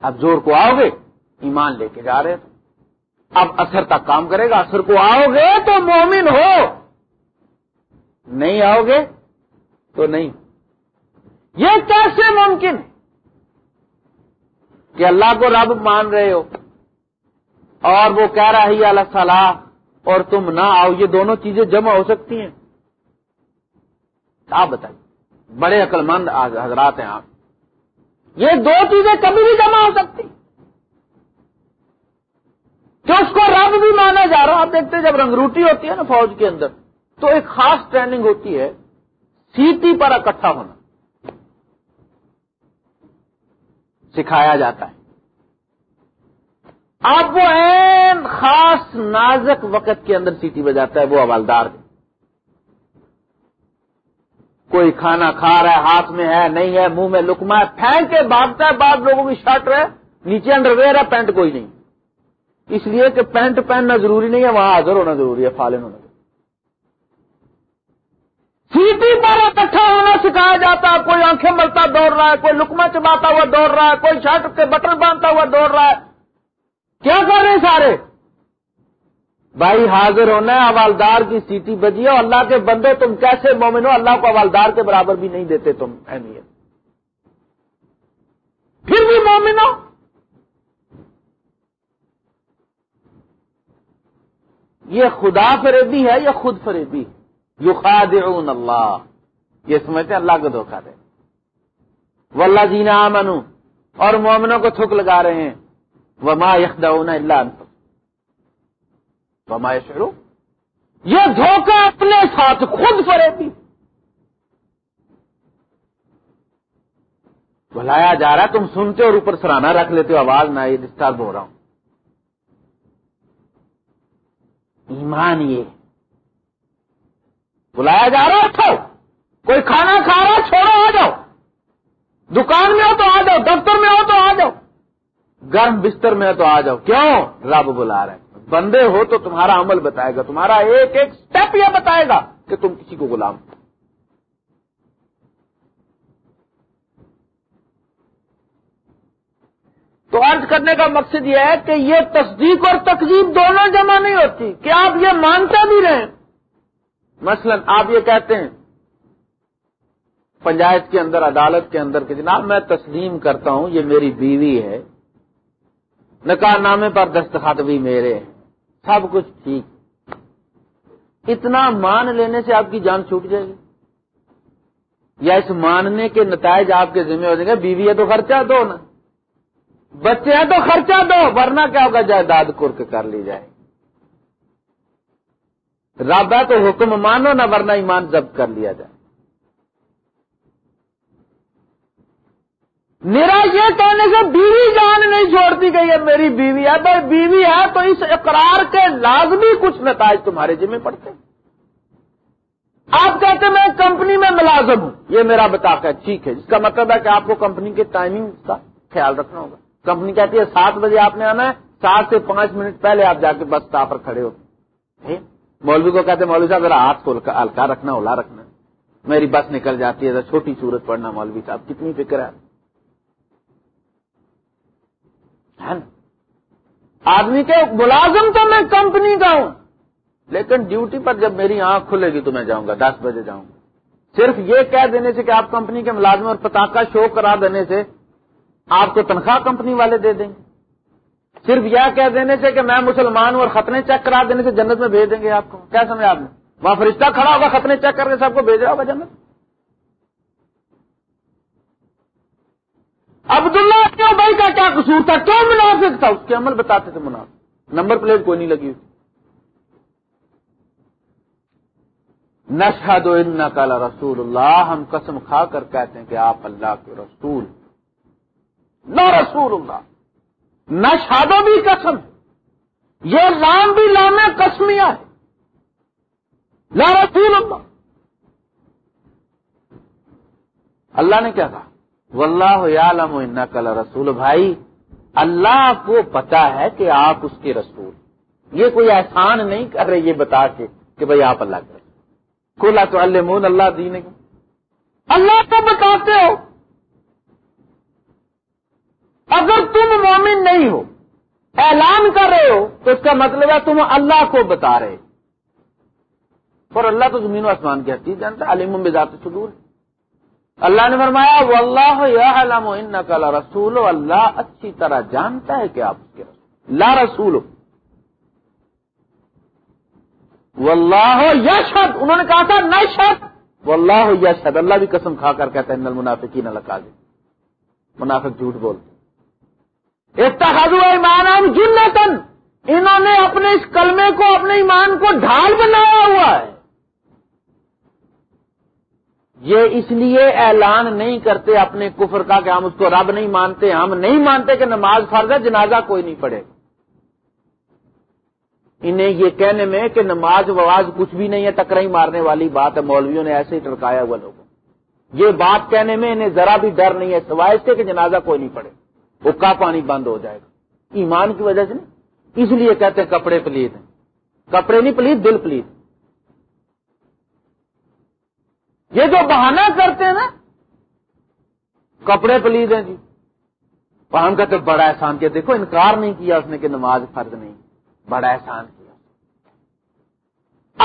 اب زور کو آؤ گے، ایمان لے کے جا رہے تھے اب اثر تک کام کرے گا، اثر کو آؤ گے تو مومن ہو۔ نہیں آؤ گے تو نہیں۔ یہ کیسے ممکن؟ کہ اللہ کو رب مان رہے ہو۔ اور وہ کہہ رہا ہے اللہ صلاح اور تم نہ آؤ، یہ دونوں چیزیں جمع ہو سکتی ہیں۔ آپ بتائیے بڑے عقل مند حضرات ہیں آپ۔ یہ دو چیزیں کبھی بھی جمع ہو سکتی۔ کہ اس کو رب بھی مانا جا رہا آپ دیکھتے جب رنگروٹی ہوتی ہے نا فوج کے اندر، تو ایک خاص ٹریننگ ہوتی ہے سیٹی پر اکٹھا ہونا۔ سکھایا جاتا ہے۔ اب وہ این خاص نازک وقت کے اندر سیٹی بجاتا ہے، وہ حوالدار کوئی کھانا کھا رہا ہے، ہاتھ میں ہے، نہیں ہے، منہ میں لکما ہے، پھینک کے بھاگتا ہے بعد لوگوں کی شرٹ رہے، نیچے انڈر ویئر ہے، پینٹ کوئی نہیں۔ اس لیے کہ پینٹ پہننا ضروری نہیں ہے، وہاں حاضر ہونا ضروری ہے، فالن ہونا ضروری سیٹی پر اکٹھا ہونا سکھایا جاتا ہے، کوئی آنکھیں ملتا دوڑ رہا ہے، کوئی لکما چباتا ہوا دوڑ رہا ہے، کوئی شرٹ کے بٹن باندھتا ہوا دوڑ رہا ہے۔ کیا کر رہے ہیں سارے؟ بھائی حاضر ہونا ہے، حوالدار کی سیٹی بجی اور اللہ کے بندے، تم کیسے مومن ہو؟ اللہ کو حوالدار کے برابر بھی نہیں دیتے تم، اہمیت۔ پھر بھی مومن ہو؟ یہ خدا فریبی ہے یا خود فریبی؟ یو اللہ۔ یہ سمجھتے ہیں، اللہ کو دھوکہ دے۔ واللہ جینا آمنو اور مومنوں کو تھک لگا رہے ہیں۔ وما یخدعون اللہ انت وما یہ دھوکہ اپنے ساتھ خود فریبی۔ بلایا جا رہا ہے، تم سنتے اور اوپر سرانا رکھ لیتے ہو، آواز نہ یہ ڈسٹرب ہو رہا ہوں۔ ایمان یہ۔ بلایا جا رہا اٹھو۔ کوئی کھانا کھا رہا چھوڑو، آ جاؤ۔ دکان میں ہو تو آ جاؤ، دفتر میں ہو تو آ جاؤ۔ گرم بستر میں ہو تو آ جاؤ۔ کیوں؟ رب بلا رہے بندے ہو تو تمہارا عمل بتائے گا، تمہارا ایک ایک سٹیپ یہ بتائے گا کہ تم کسی کو غلام تو ارد کرنے کا مقصد یہ ہے کہ یہ تصدیق اور تقزیب دونوں جمع نہیں ہوتی کہ آپ یہ مانتے بھی رہیں۔ مثلا آپ یہ کہتے ہیں پنچایت کے اندر، عدالت کے اندر کہ جناب میں تسلیم کرتا ہوں، یہ میری بیوی ہے، نکاح نامے پر دستخط بھی میرے ہیں۔ سب کچھ ٹھیک۔ اتنا مان لینے سے آپ کی جان چھوٹ جائے گی۔ یا اس ماننے کے نتائج آپ کے ذمہ ہو جائیں گے بیوی ہے تو خرچہ دو نا۔ بچے ہیں تو خرچہ دو، ورنہ کیا ہوگا؟ جائیداد کرک کر لی جائے۔ رابع تو حکم مانو نہ ورنہ ایمان ضبط کر لیا جائے۔ میرا یہ کہنے سے بیوی جان نہیں چھوڑتی گئی ہے میری بیوی ہے بھائی بیوی ہے تو اس اقرار کے لازمی کچھ نتائج تمہارے جی ذمہ پڑتے آپ کہتے میں کمپنی میں ملازم ہوں، یہ میرا بتا ہے، ٹھیک ہے۔ جس کا مطلب ہے کہ آپ کو کمپنی کے ٹائمنگ کا خیال رکھنا ہوگا۔ کمپنی کہتی ہے سات بجے آپ نے آنا ہے سات سے پانچ منٹ پہلے آپ جا کے بس اسٹاپ پر کھڑے ہو۔ مولوی کو کہتے مولوی صاحب، ذرا ہاتھ کو ہلکا رکھنا، اولا رکھنا۔ میری بس نکل جاتی ہے چھوٹی صورت پڑنا مولوی صاحب، کتنی فکر ہے۔ ہاں. آدمی کے ملازم تو میں کمپنی کا ہوں. لیکن ڈیوٹی پر جب میری آنکھ کھلے گی تو میں جاؤں گا، دس بجے جاؤں گا. صرف یہ کہہ دینے سے کہ آپ کمپنی کے ملازم اور پتاخا شو کرا دینے سے آپ کو تنخواہ کمپنی والے دے دیں. گے صرف یہ کہہ دینے سے کہ میں مسلمان ہوں اور خطرے چیک کرا دینے سے جنت میں بھیج دیں گے آپ کو. کیا سمجھا آپ نے؟ وہاں فرشتہ کھڑا ہوگا خطرے چیک کر کے سب کو بھیج رہا ہوگا جنت؟ عبداللہ کیوں بھائی کا کیا قصور تھا؟ کیوں منافق تھا؟ اس کے عمل بتاتے تھے منافق۔ نمبر پلیٹ کوئی نہیں لگی۔ نشہد ان کال رسول اللہ، ہم قسم کھا کر کہتے ہیں کہ آپ اللہ کے رسول۔ نہ رسول اللہ۔ نہ شادو بھی قسم۔ یہ لام بھی لام کسمیا ہے۔ لا رسول اللہ۔ اللہ نے کیا کہا؟ واللہ یعلم ان کل رسول بھائی، اللہ کو پتا ہے کہ آپ اس کے رسول یہ کوئی احسان نہیں کر رہے یہ بتا کے کہ بھائی آپ اللہ کر کھلا تو المون اللہ دین اللہ کو بتاتے ہو۔ اگر تم مومن نہیں ہو، اعلان کر رہے ہو، تو اس کا مطلب ہے تم اللہ کو بتا رہے اور اللہ تو زمین و آسمان کی حقیقت جانتا علیم بذات صدور اللہ نے فرمایا وہ اللہ یا علام کلا رسول اللہ اچھی طرح جانتا ہے کہ آپ اس کے رسول لا رسول. واللہ یشد انہوں نے کہا تھا، نہ واللہ یشد اللہ بھی قسم کھا کر کہتا ہے نل منافقین نہ لگا دے منافق جھوٹ بولتے اتحاد ایمان جنتن انہوں نے اپنے اس کلمے کو، اپنے ایمان کو ڈھال بنایا ہوا ہے۔ یہ اس لیے اعلان نہیں کرتے اپنے کفر کا کہ ہم اس کو رب نہیں مانتے، ہم نہیں مانتے کہ نماز فرض ہے، جنازہ کوئی نہیں پڑے انہیں یہ کہنے میں کہ نماز وواز کچھ بھی نہیں ہے ٹکرائی مارنے والی بات ہے، مولویوں نے ایسے ہی ٹرکایا ہوا لوگوں۔ یہ بات کہنے میں انہیں ذرا بھی ڈر نہیں ہے، سوائے اس کے کہ جنازہ کوئی نہیں پڑے کا پانی بند ہو جائے گا۔ ایمان کی وجہ سے نہیں۔ اس لیے کہتے ہیں کپڑے پلیت ہیں۔ کپڑے نہیں پلیت دل پلیت یہ جو بہانہ کرتے ہیں نا، کپڑے پلیت ہیں جی۔ ہم کہتے بڑا احسان کیا۔ دیکھو، انکار نہیں کیا اس نے کہ نماز فرض نہیں۔ بڑا احسان کیا۔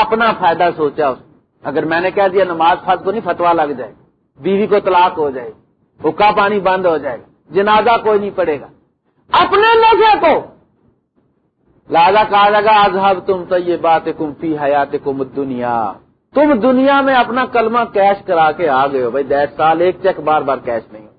اپنا فائدہ سوچا اس اگر میں نے کہہ دیا نماز فرض کو نہیں فتوا لگ جائے۔ بیوی کو طلاق ہو جائے۔ حکا پانی بند ہو جائے۔ گا جنازہ کوئی نہیں پڑے گا۔ اپنے نفے کو۔ لہذا کہا جائے گا آزاد تم تو یہ بات کم فی حیات کم دنیا تم دنیا میں اپنا کلمہ کیش کرا کے آ گئے ہو بھائی ڈیڑھ سال ایک چیک بار بار کیش نہیں ہو۔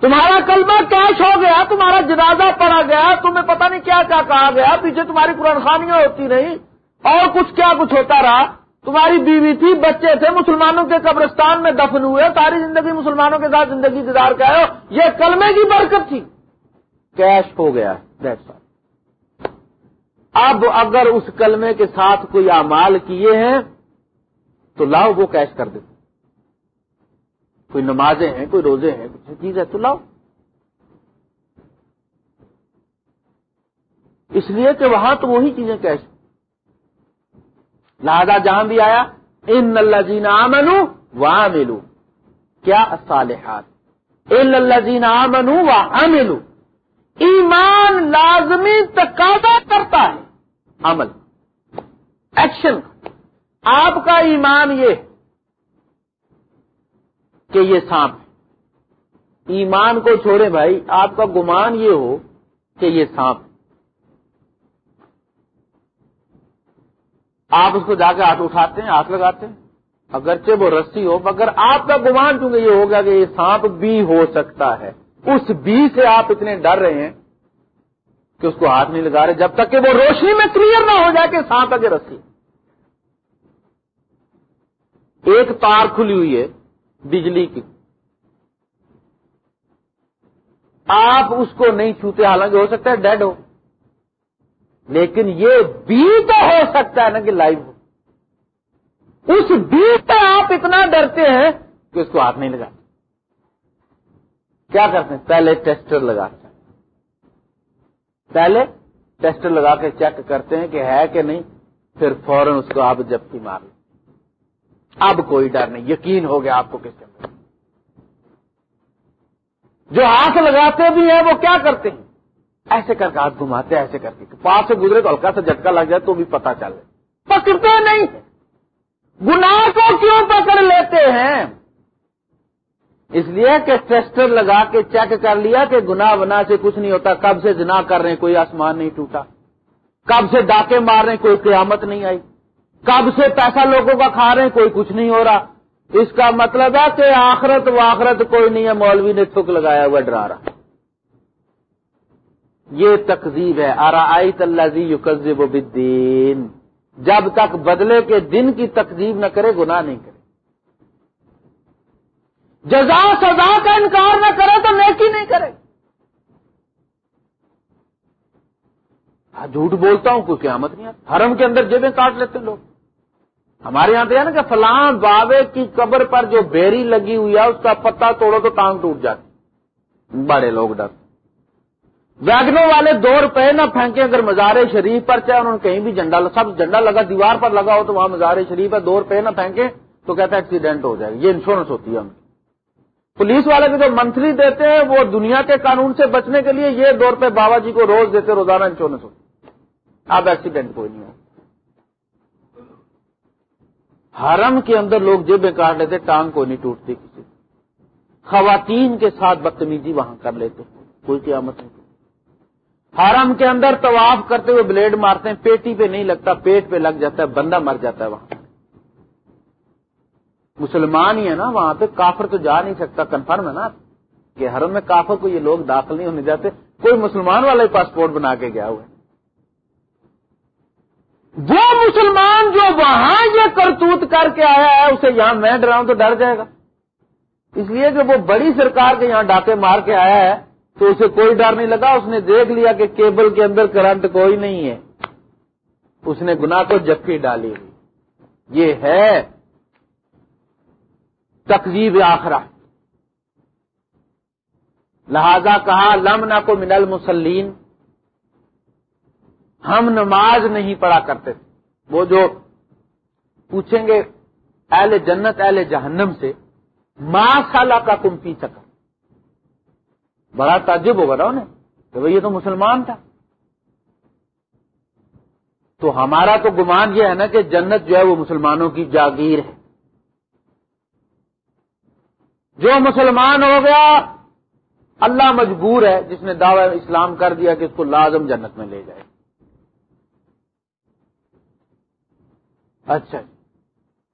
تمہارا کلمہ کیش ہو گیا، تمہارا جنازہ پڑا گیا، تمہیں پتہ نہیں کیا کیا کہا گیا، پیچھے تمہاری قرآن خانیاں ہوتی رہی۔ اور کچھ کیا کچھ ہوتا رہا۔ تمہاری بیوی تھی، بچے تھے، مسلمانوں کے قبرستان میں دفن ہوئے، ساری زندگی مسلمانوں کے ساتھ زندگی گزار کے آئے یہ کلمے کی برکت تھی۔ کیش ہو گیا اب اگر اس کلمے کے ساتھ کوئی اعمال کیے ہیں تو لاؤ وہ کیش کر دے۔ کوئی نمازیں ہیں، کوئی روزے ہیں کچھ چیز ہے، تو لاؤ۔ اس لیے کہ وہاں تو وہی چیزیں کیش۔ لہذا جہاں بھی آیا، ان اللہ جینا منو وہاں ملو کیا صالحات۔ ان اللہ جینا منو وہاں ملو ایمان لازمی تقاضا کرتا ہے۔ عمل۔ ایکشن آپ کا ایمان یہ کہ یہ سانپ ایمان کو چھوڑے بھائی، آپ کا گمان یہ ہو کہ یہ سانپ آپ اس کو جا کے ہاتھ اٹھاتے ہیں، ہاتھ لگاتے ہیں۔ اگرچہ وہ رسی ہو، مگر آپ کا گمان چونکہ یہ ہوگا کہ یہ سانپ بھی ہو سکتا ہے۔ اس بی سے آپ اتنے ڈر رہے ہیں کہ اس کو ہاتھ نہیں لگا رہے، جب تک کہ وہ روشنی میں کلیئر نہ ہو جائے کہ سانپ اگر رسی۔ ایک تار کھلی ہوئی ہے بجلی کی۔ آپ اس کو نہیں چھوتے، حالانکہ ہو سکتا ہے ڈیڈ ہو۔ لیکن یہ بی تو ہو سکتا ہے نا کہ لائیو ہو۔ اس بی پہ آپ اتنا ڈرتے ہیں کہ اس کو ہاتھ نہیں لگاتے۔ کیا کرتے ہیں؟ پہلے ٹیسٹر لگاتے ہیں۔ پہلے ٹیسٹر لگا کے چیک کرتے ہیں کہ ہے کہ نہیں، پھر فوراً اس کو آپ جبکہ مار لیں۔ اب کوئی ڈر نہیں، یقین ہو گیا آپ کو کس کے اندر جو ہاتھ لگاتے بھی ہیں، وہ کیا کرتے ہیں؟ ایسے کر کے ہاتھ گھماتے ہیں، ایسے کر کے۔ پاس سے گزرے تو ہلکا سا جھٹکا لگ جائے تو بھی پتا چلے۔ پکڑتے نہیں گناہ کو کیوں پکڑ لیتے ہیں؟ اس لیے کہ ٹیسٹر لگا کے چیک کر لیا کہ گنا بنا سے کچھ نہیں ہوتا، کب سے جنا کر رہے ہیں، کوئی آسمان نہیں ٹوٹا۔ کب سے ڈاکے مار رہے ہیں، کوئی قیامت نہیں آئی۔ کب سے پیسہ لوگوں کا کھا رہے ہیں، کوئی کچھ نہیں ہو رہا۔ اس کا مطلب ہے کہ آخرت و آخرت کوئی نہیں ہے، مولوی نے تھک لگایا ہوا ڈرا رہا یہ تقزیب ہے آرا آئی تلزی یو بدین جب تک بدلے کے دن کی تقزیب نہ کرے، گناہ نہیں کرے۔ جزا سزا کا انکار نہ کرے تو نیکی نہیں کرے۔ جھوٹ بولتا ہوں، کوئی قیامت نہیں آتی۔ حرم کے اندر جیبیں کاٹ لیتے لوگ۔ ہمارے یہاں تو ہے نا کہ فلاں بابے کی قبر پر جو بیری لگی ہوئی ہے، اس کا پتا توڑو تو ٹانگ ٹوٹ جاتی۔ بڑے لوگ ڈر۔ ویگنوں والے دو روپے نہ پھینکے اگر مزار شریف پر چاہے، انہوں نے کہیں بھی جھنڈا سب جھنڈا لگا، دیوار پر لگا ہو تو وہاں مزار شریف ہے دو روپے نہ پھینکے تو کہتا ہے ایکسیڈنٹ ہو جائے گا۔ یہ انشورنس ہوتی ہے ہم پولیس والے بھی جو منتھلی دیتے ہیں، وہ دنیا کے قانون سے بچنے کے لیے یہ دور پہ بابا جی کو روز دیتے، روزانہ انشورنس ہوتی اب ایکسیڈنٹ کوئی نہیں ہو حرم کے اندر لوگ جیبیں کاٹ لیتے، ٹانگ کو نہیں ٹوٹتی کسی۔ خواتین کے ساتھ بدتمیزی وہاں کر لیتے۔ کوئی قیامت نہیں۔ حرم کے اندر طواف کرتے ہوئے بلیڈ مارتے ہیں، پیٹی پہ نہیں لگتا، پیٹ پہ لگ جاتا ہے، بندہ مر جاتا ہے وہاں۔ مسلمان ہی ہے نا، وہاں پہ کافر تو جا نہیں سکتا کنفرم ہے نا، کہ حرم میں کافر کو یہ لوگ داخل نہیں ہونے جاتے۔ کوئی مسلمان والا ہی پاسپورٹ بنا کے گیا ہوا ہے۔ وہ مسلمان جو وہاں یہ کرتوت کر کے آیا ہے، اسے یہاں میں ڈراؤں تو ڈر جائے گا۔ اس لیے کہ وہ بڑی سرکار کے یہاں ڈاکے مار کے آیا ہے، تو اسے کوئی ڈر نہیں لگا۔ اس نے دیکھ لیا کہ کیبل کے اندر کرنٹ کوئی نہیں ہے۔ اس نے گنا کو جفی ڈالی۔ یہ ہے تقزیب آخرا لہذا کہا لمنا کو منل مسلین ہم نماز نہیں پڑھا کرتے۔ تھے وہ جو پوچھیں گے، اہل جنت، اہل جہنم سے ماں سالہ کا تم پی سکا بڑا تعجب ہوگا نا انہیں، کہ بھائی یہ تو مسلمان تھا۔ تو ہمارا تو گمان یہ ہے نا کہ جنت جو ہے وہ مسلمانوں کی جاگیر ہے۔ جو مسلمان ہو گیا، اللہ مجبور ہے، جس نے دعوی اسلام کر دیا کہ اس کو لازم جنت میں لے جائے۔ اچھا۔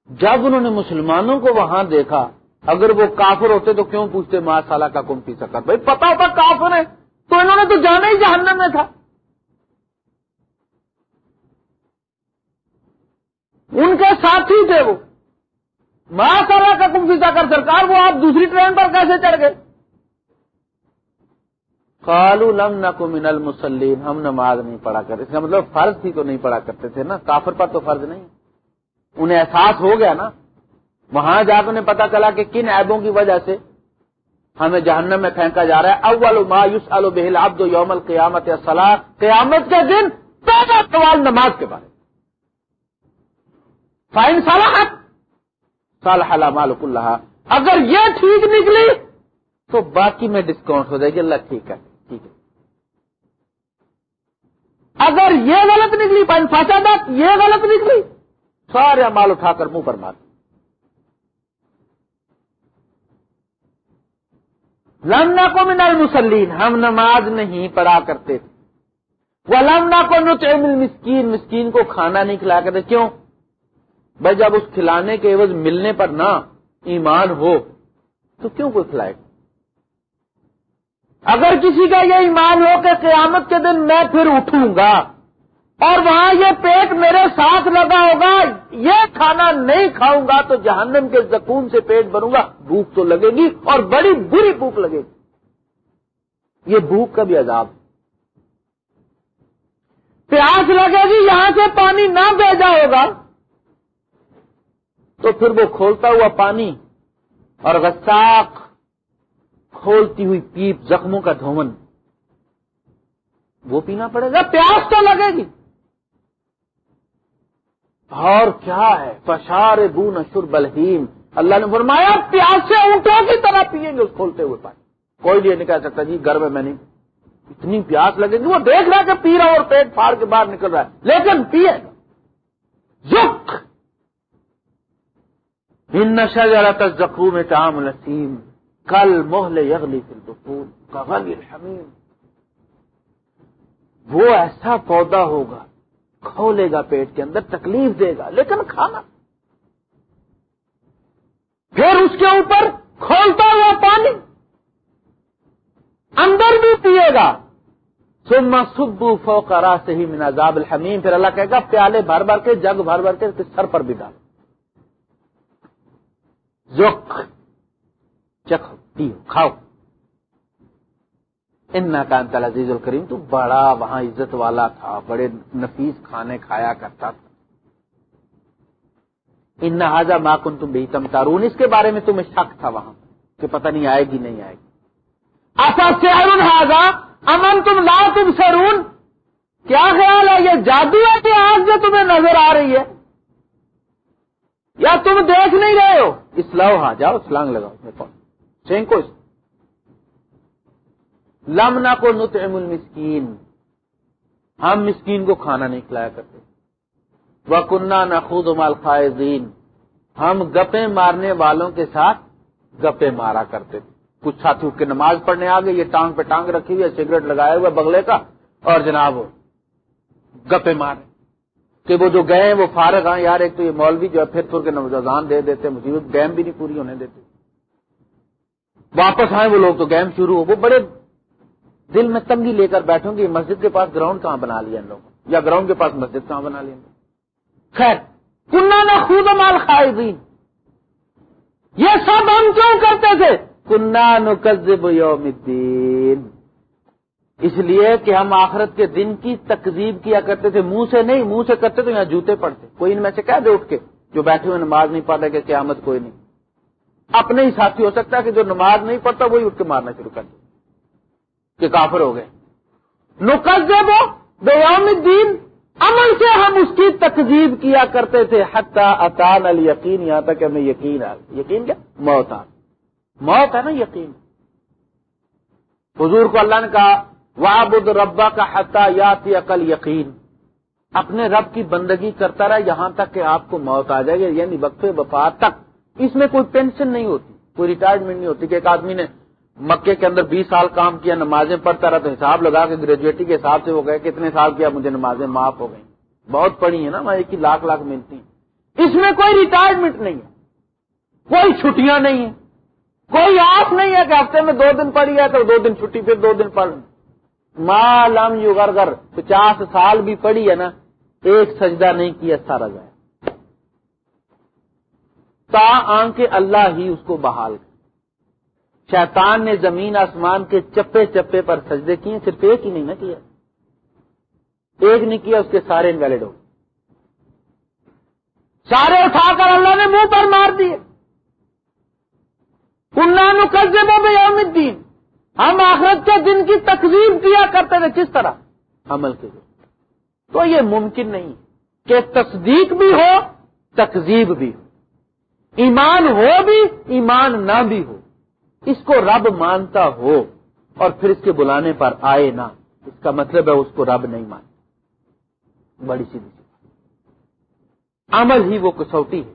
جب انہوں نے مسلمانوں کو وہاں دیکھا، اگر وہ کافر ہوتے تو کیوں پوچھتے، ماں، سالہ کا کم پی سکا بھائی، پتا ہوتا کافر ہے تو انہوں نے تو جانا ہی جہنم میں تھا۔ ان کے ساتھی تھے وہ۔ ماں کا کم کر سرکار، وہ آپ دوسری ٹرین پر کیسے چڑھ گئے؟ کالو لم من المسلیم ہم نماز نہیں پڑھا کر اس کا مطلب فرض تھی تو نہیں پڑھا کرتے تھے نا۔ کافر پر تو فرض نہیں۔ انہیں احساس ہو گیا نا۔ وہاں جا کے انہیں پتا چلا کہ کن ایبوں کی وجہ سے ہمیں جہنم میں پھینکا جا رہا ہے۔ اول مایوس بہل عبد یوم القیامت یا قیامت کے دن پہلا سوال نماز کے بارے فائن صلاحت۔ صالح مالک اللہ اگر یہ ٹھیک نکلی تو باقی میں ڈسکاؤنٹ ہو جائے گی، اللہ ٹھیک ہے ٹھیک ہے۔ اگر یہ غلط نکلی پائن فاسادت یہ غلط نکلی، سارے مال اٹھا کر منہ پر مار۔ لمنا کو من المسلین ہم نماز نہیں پڑھا کرتے۔ تھے وہ لمنا کو نطعم المسکین، مسکین کو کھانا نہیں کھلا کرتے، کیوں؟ بھائی جب اس کھلانے کے عوض ملنے پر نہ ایمان ہو، تو کیوں کوئی کھلائے؟ اگر کسی کا یہ ایمان ہو کہ قیامت کے دن میں پھر اٹھوں گا اور وہاں یہ پیٹ میرے ساتھ لگا ہوگا، یہ کھانا نہیں کھاؤں گا، تو جہنم کے زکون سے پیٹ بنوں گا، بھوک تو لگے گی اور بڑی بری بھوک لگے گی۔ یہ بھوک کا بھی عذاب۔ پیاس لگے گی، یہاں سے پانی نہ بھیجا ہوگا۔ تو پھر وہ کھولتا ہوا پانی اور غساک کھولتی ہوئی پیپ زخموں کا دھومن وہ پینا پڑے گا، پیاس تو لگے گی۔ اور کیا ہے؟ پشار بو نشر بلحیم اللہ نے فرمایا، پیاسے اونٹوں کی طرح پیئیں گے اس کھولتے ہوئے پانی۔ کوئی یہ نہیں کہہ سکتا جی گھر میں میں نہیں۔ اتنی پیاس لگے گی، وہ دیکھ رہا کہ پی رہا اور پیٹ پھاڑ کے باہر نکل رہا ہے۔ لیکن پیے یق ان نشا جا رہا زخو میں تام نسیم کل محل یغلی فل کا حمیم وہ ایسا پودا ہوگا، کھولے گا پیٹ کے اندر، تکلیف دے گا، لیکن کھانا۔ پھر اس کے اوپر کھولتا ہوا پانی اندر بھی پیے گا۔ سما سبو فوکرا سے ہی منازاب الحمیم پھر اللہ کہے گا، پیالے بھر بھر کے، جگ بھر بھر کے سر پر بھی ڈال۔ زخ چکھو پیو، کھاؤ۔ ان کا انتل عزیز الکریم، تو بڑا وہاں عزت والا تھا، بڑے نفیس کھانے کھایا کرتا تھا۔ ان نہ ماں کن تم بھی تم تارون اس کے بارے میں تمہیں شک تھا وہاں، کہ پتہ نہیں آئے گی، نہیں آئے گی۔ آسا سیارون ہاضا امن تم لا تم سرون کیا خیال ہے، یہ جادو ہے کہ آج جو تمہیں نظر آ رہی ہے؟ یا تم دیکھ نہیں رہے ہو؟ اسلام ہاں جاؤ سلانگ لگاؤ کو لمنا کو نطعم المسکین۔ ہم مسکین کو کھانا نہیں کھلایا کرتے۔ وہ کنہ نہ خود مال خائزین ہم گپے مارنے والوں کے ساتھ گپے مارا کرتے۔ تھے کچھ ساتھی اٹھ کے نماز پڑھنے آ گئے یہ ٹانگ پہ ٹانگ رکھی ہوئی ہے، سگریٹ لگایا ہوا بگلے کا، اور جناب گپے مارے۔ کہ وہ جو گئے وہ فارغ آئے یار، ایک تو یہ مولوی جو ہے، پھر تھوڑ کے نوجوان دے دیتے مصیبت گیم بھی نہیں پوری ہونے دیتے۔ واپس آئے وہ لوگ تو گیم شروع ہو۔ وہ بڑے دل میں تنگی لے کر بیٹھوں گی مسجد کے پاس گراؤنڈ کہاں بنا لیا ان لوگوں یا گراؤنڈ کے پاس مسجد کہاں بنا لیا خیر کنہ نہ خود مال خائزین۔ یہ سب ہم کیوں کرتے تھے؟ کنہ نقزب یوم الدین۔ اس لیے کہ ہم آخرت کے دن کی تقزیب کیا کرتے تھے، منہ سے نہیں، منہ سے کرتے تو یہاں جوتے پڑتے کوئی ان میں سے کہہ دے اٹھ کے، جو بیٹھے ہوئے نماز نہیں پڑھتے کہ قیامت کوئی نہیں۔ اپنے ہی ساتھی ہو سکتا ہے کہ جو نماز نہیں پڑھتا وہی اٹھ کے مارنا شروع کر دے۔ کہ کافر ہو گئے۔ نقزب بیوم الدین۔ عمل سے ہم اس کی تقزیب کیا کرتے تھے۔ حتی اطان علی یقین یہاں تک ہمیں یقین آ یقین کیا؟ موت آ موت ہے نا یقین۔ حضور کو اللہ نے کہا وابد ربا کا حتا یاتی عقل یقین اپنے رب کی بندگی کرتا رہا یہاں تک کہ آپ کو موت آ جائے گی یعنی وقف وفات تک۔ اس میں کوئی پینشن نہیں ہوتی، کوئی ریٹائرمنٹ نہیں ہوتی کہ ایک آدمی نے مکے کے اندر بیس سال کام کیا، نمازیں پڑھتا رہا تو حساب لگا کے گریجویٹی کے حساب سے وہ گئے کتنے سال کیا مجھے نمازیں معاف ہو گئی بہت پڑی ہیں نا، میں ایک ہی لاکھ لاکھ ملتی ہیں۔ اس میں کوئی ریٹائرمنٹ نہیں ہے، کوئی چھٹیاں نہیں ہیں۔ کوئی آس نہیں ہے کہ ہفتے میں دو دن پڑھی ہے تو دو دن چھٹی، پھر دو دن پڑھ مالم یو گر گر پچاس سال بھی پڑھی ہے نا، ایک سجدہ نہیں کیا سارا جائے تا آنکھ اللہ ہی اس کو بحال شیطان نے زمین آسمان کے چپے چپے پر سجدے کیے، صرف ایک ہی نہیں نہ کیا۔ ایک نہیں کیا، اس کے سارے انویلڈ ہو سارے اٹھا کر اللہ نے منہ پر مار دیے۔ کنان قزے یوم الدین۔ ہم آخرت کے دن کی تقزیب کیا کرتے تھے کس طرح؟ عمل کے تو یہ ممکن نہیں کہ تصدیق بھی ہو تقزیب بھی ہو۔ ایمان ہو بھی، ایمان نہ بھی ہو۔ اس کو رب مانتا ہو اور پھر اس کے بلانے پر آئے نہ۔ اس کا مطلب ہے اس کو رب نہیں مان بڑی سیدھی عمل ہی وہ کسوٹی ہے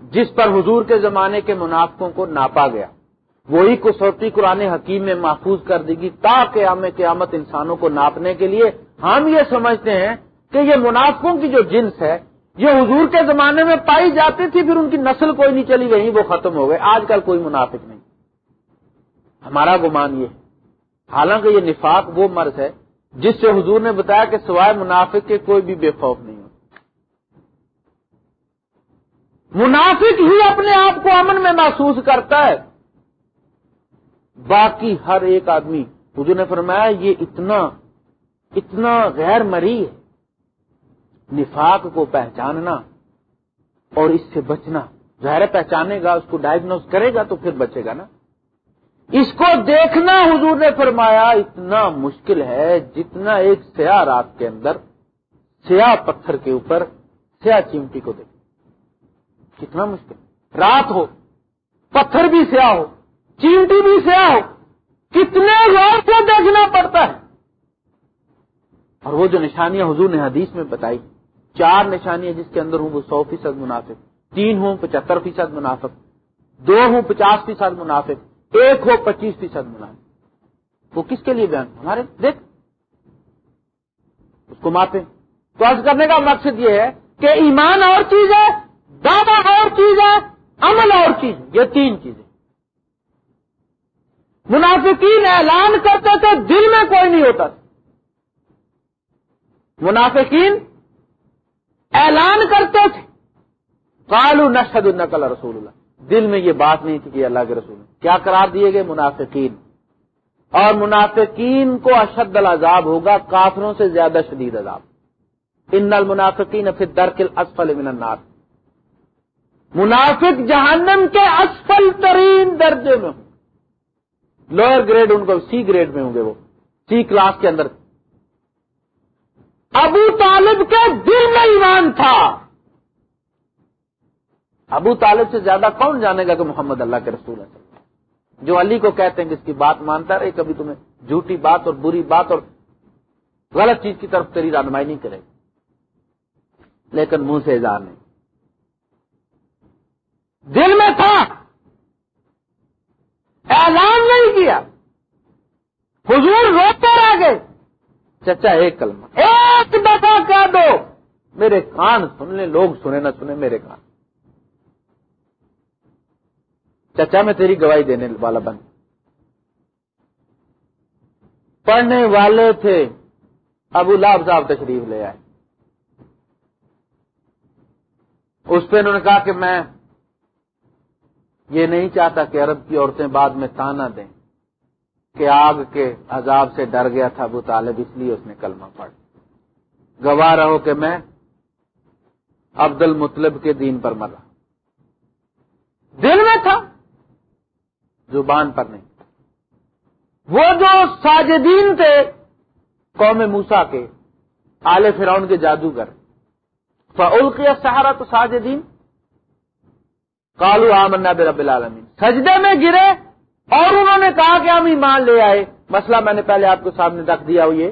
جس پر حضور کے زمانے کے منافقوں کو ناپا گیا۔ وہی کسوٹی قرآن حکیم میں محفوظ کر دے گی تاکہ ہمیں قیامت انسانوں کو ناپنے کے لیے ہم یہ سمجھتے ہیں کہ یہ منافقوں کی جو جنس ہے، یہ حضور کے زمانے میں پائی جاتی تھی، پھر ان کی نسل کوئی نہیں چلی وہیں وہ ختم ہو گئے۔ آج کل کوئی منافق نہیں۔ ہمارا گمان یہ حالانکہ یہ نفاق وہ مرض ہے جس سے حضور نے بتایا کہ سوائے منافق کے کوئی بھی بے خوف نہیں ہوتا۔ منافق ہی اپنے آپ کو امن میں محسوس کرتا ہے۔ باقی ہر ایک آدمی۔ حضور نے فرمایا، یہ اتنا اتنا غیر مری ہے۔ نفاق کو پہچاننا اور اس سے بچنا۔ ظاہر پہچانے گا، اس کو ڈائگنوز کرے گا تو پھر بچے گا نا۔ اس کو دیکھنا حضور نے فرمایا، اتنا مشکل ہے جتنا ایک سیاہ رات کے اندر، سیاہ پتھر کے اوپر، سیاہ چیمٹی کو دیکھ کتنا مشکل۔ رات ہو، پتھر بھی سیاہ ہو۔ چیمٹی بھی سیاہ ہو۔ کتنے غور سے دیکھنا پڑتا ہے۔ اور وہ جو نشانیاں حضور نے حدیث میں بتائی، چار نشانیاں جس کے اندر ہوں وہ سو فیصد منافق، تین ہوں پچہتر فیصد منافق، دو ہوں پچاس فیصد منافق، ایک ہو پچیس فیصد منافق۔ وہ کس کے لیے بیان؟ ہمارے، دیکھ۔ اس کو ماپے تو عرض کرنے کا مقصد یہ ہے کہ ایمان اور چیز ہے، دعوی اور چیز ہے، عمل اور چیز۔ یہ تین چیزیں۔ منافقین اعلان کرتے تھے، دل میں کوئی نہیں ہوتا تھا۔ منافقین اعلان کرتے تھے۔ کالو نشد النقل رسول اللہ۔ دل میں یہ بات نہیں تھی کہ اللہ کے رسول کیا قرار دیے گئے؟ منافقین۔ اور منافقین کو اشد العذاب ہوگا، کافروں سے زیادہ شدید عذاب۔ ان المنافقین پھر درکل اسفل من النار۔ منافق جہنم کے اسفل ترین درجے میں لوئر گریڈ ان کو سی گریڈ میں ہوں گے وہ، سی کلاس کے اندر۔ ابو طالب کے دل میں ایمان تھا۔ ابو طالب سے زیادہ کون جانے گا کہ محمد اللہ کے رسول ہے جو علی کو کہتے ہیں کہ اس کی بات مانتا رہے، کبھی تمہیں جھوٹی بات اور بری بات اور غلط چیز کی طرف تیری رہنمائی نہیں کرے۔ لیکن منہ سے اظہار نہیں دل میں تھا۔ اعلان نہیں کیا۔ حضور روتے رہ گئے۔ چچا، ایک کلمہ۔ ایک دفعہ کہہ دو۔ میرے کان سن لیں، لوگ سنے نہ سنے میرے کان۔ چچا، میں تیری گواہی دینے والا بن۔ پڑھنے والے تھے۔ ابو لاب صاحب تشریف لے آئے۔ اس پہ انہوں نے کہا کہ میں یہ نہیں چاہتا کہ عرب کی عورتیں بعد میں تانا دیں کہ آگ کے عذاب سے ڈر گیا تھا ابو طالب، اس لیے اس نے کلمہ پڑھ۔ گواہ رہو کہ میں عبد المطلب کے دین پر مرا دل میں تھا، زبان پر نہیں۔ وہ جو ساجدین تھے، قوم موسا کے، آل فرعون کے جادوگر۔ فعلقیہ سہارا تو ساجدین کالو آمنا برب العالمین۔ سجدے میں گرے اور انہوں نے کہا کہ ہم ایمان لے آئے۔ مسئلہ میں نے پہلے آپ کے سامنے رکھ دیا ہو یہ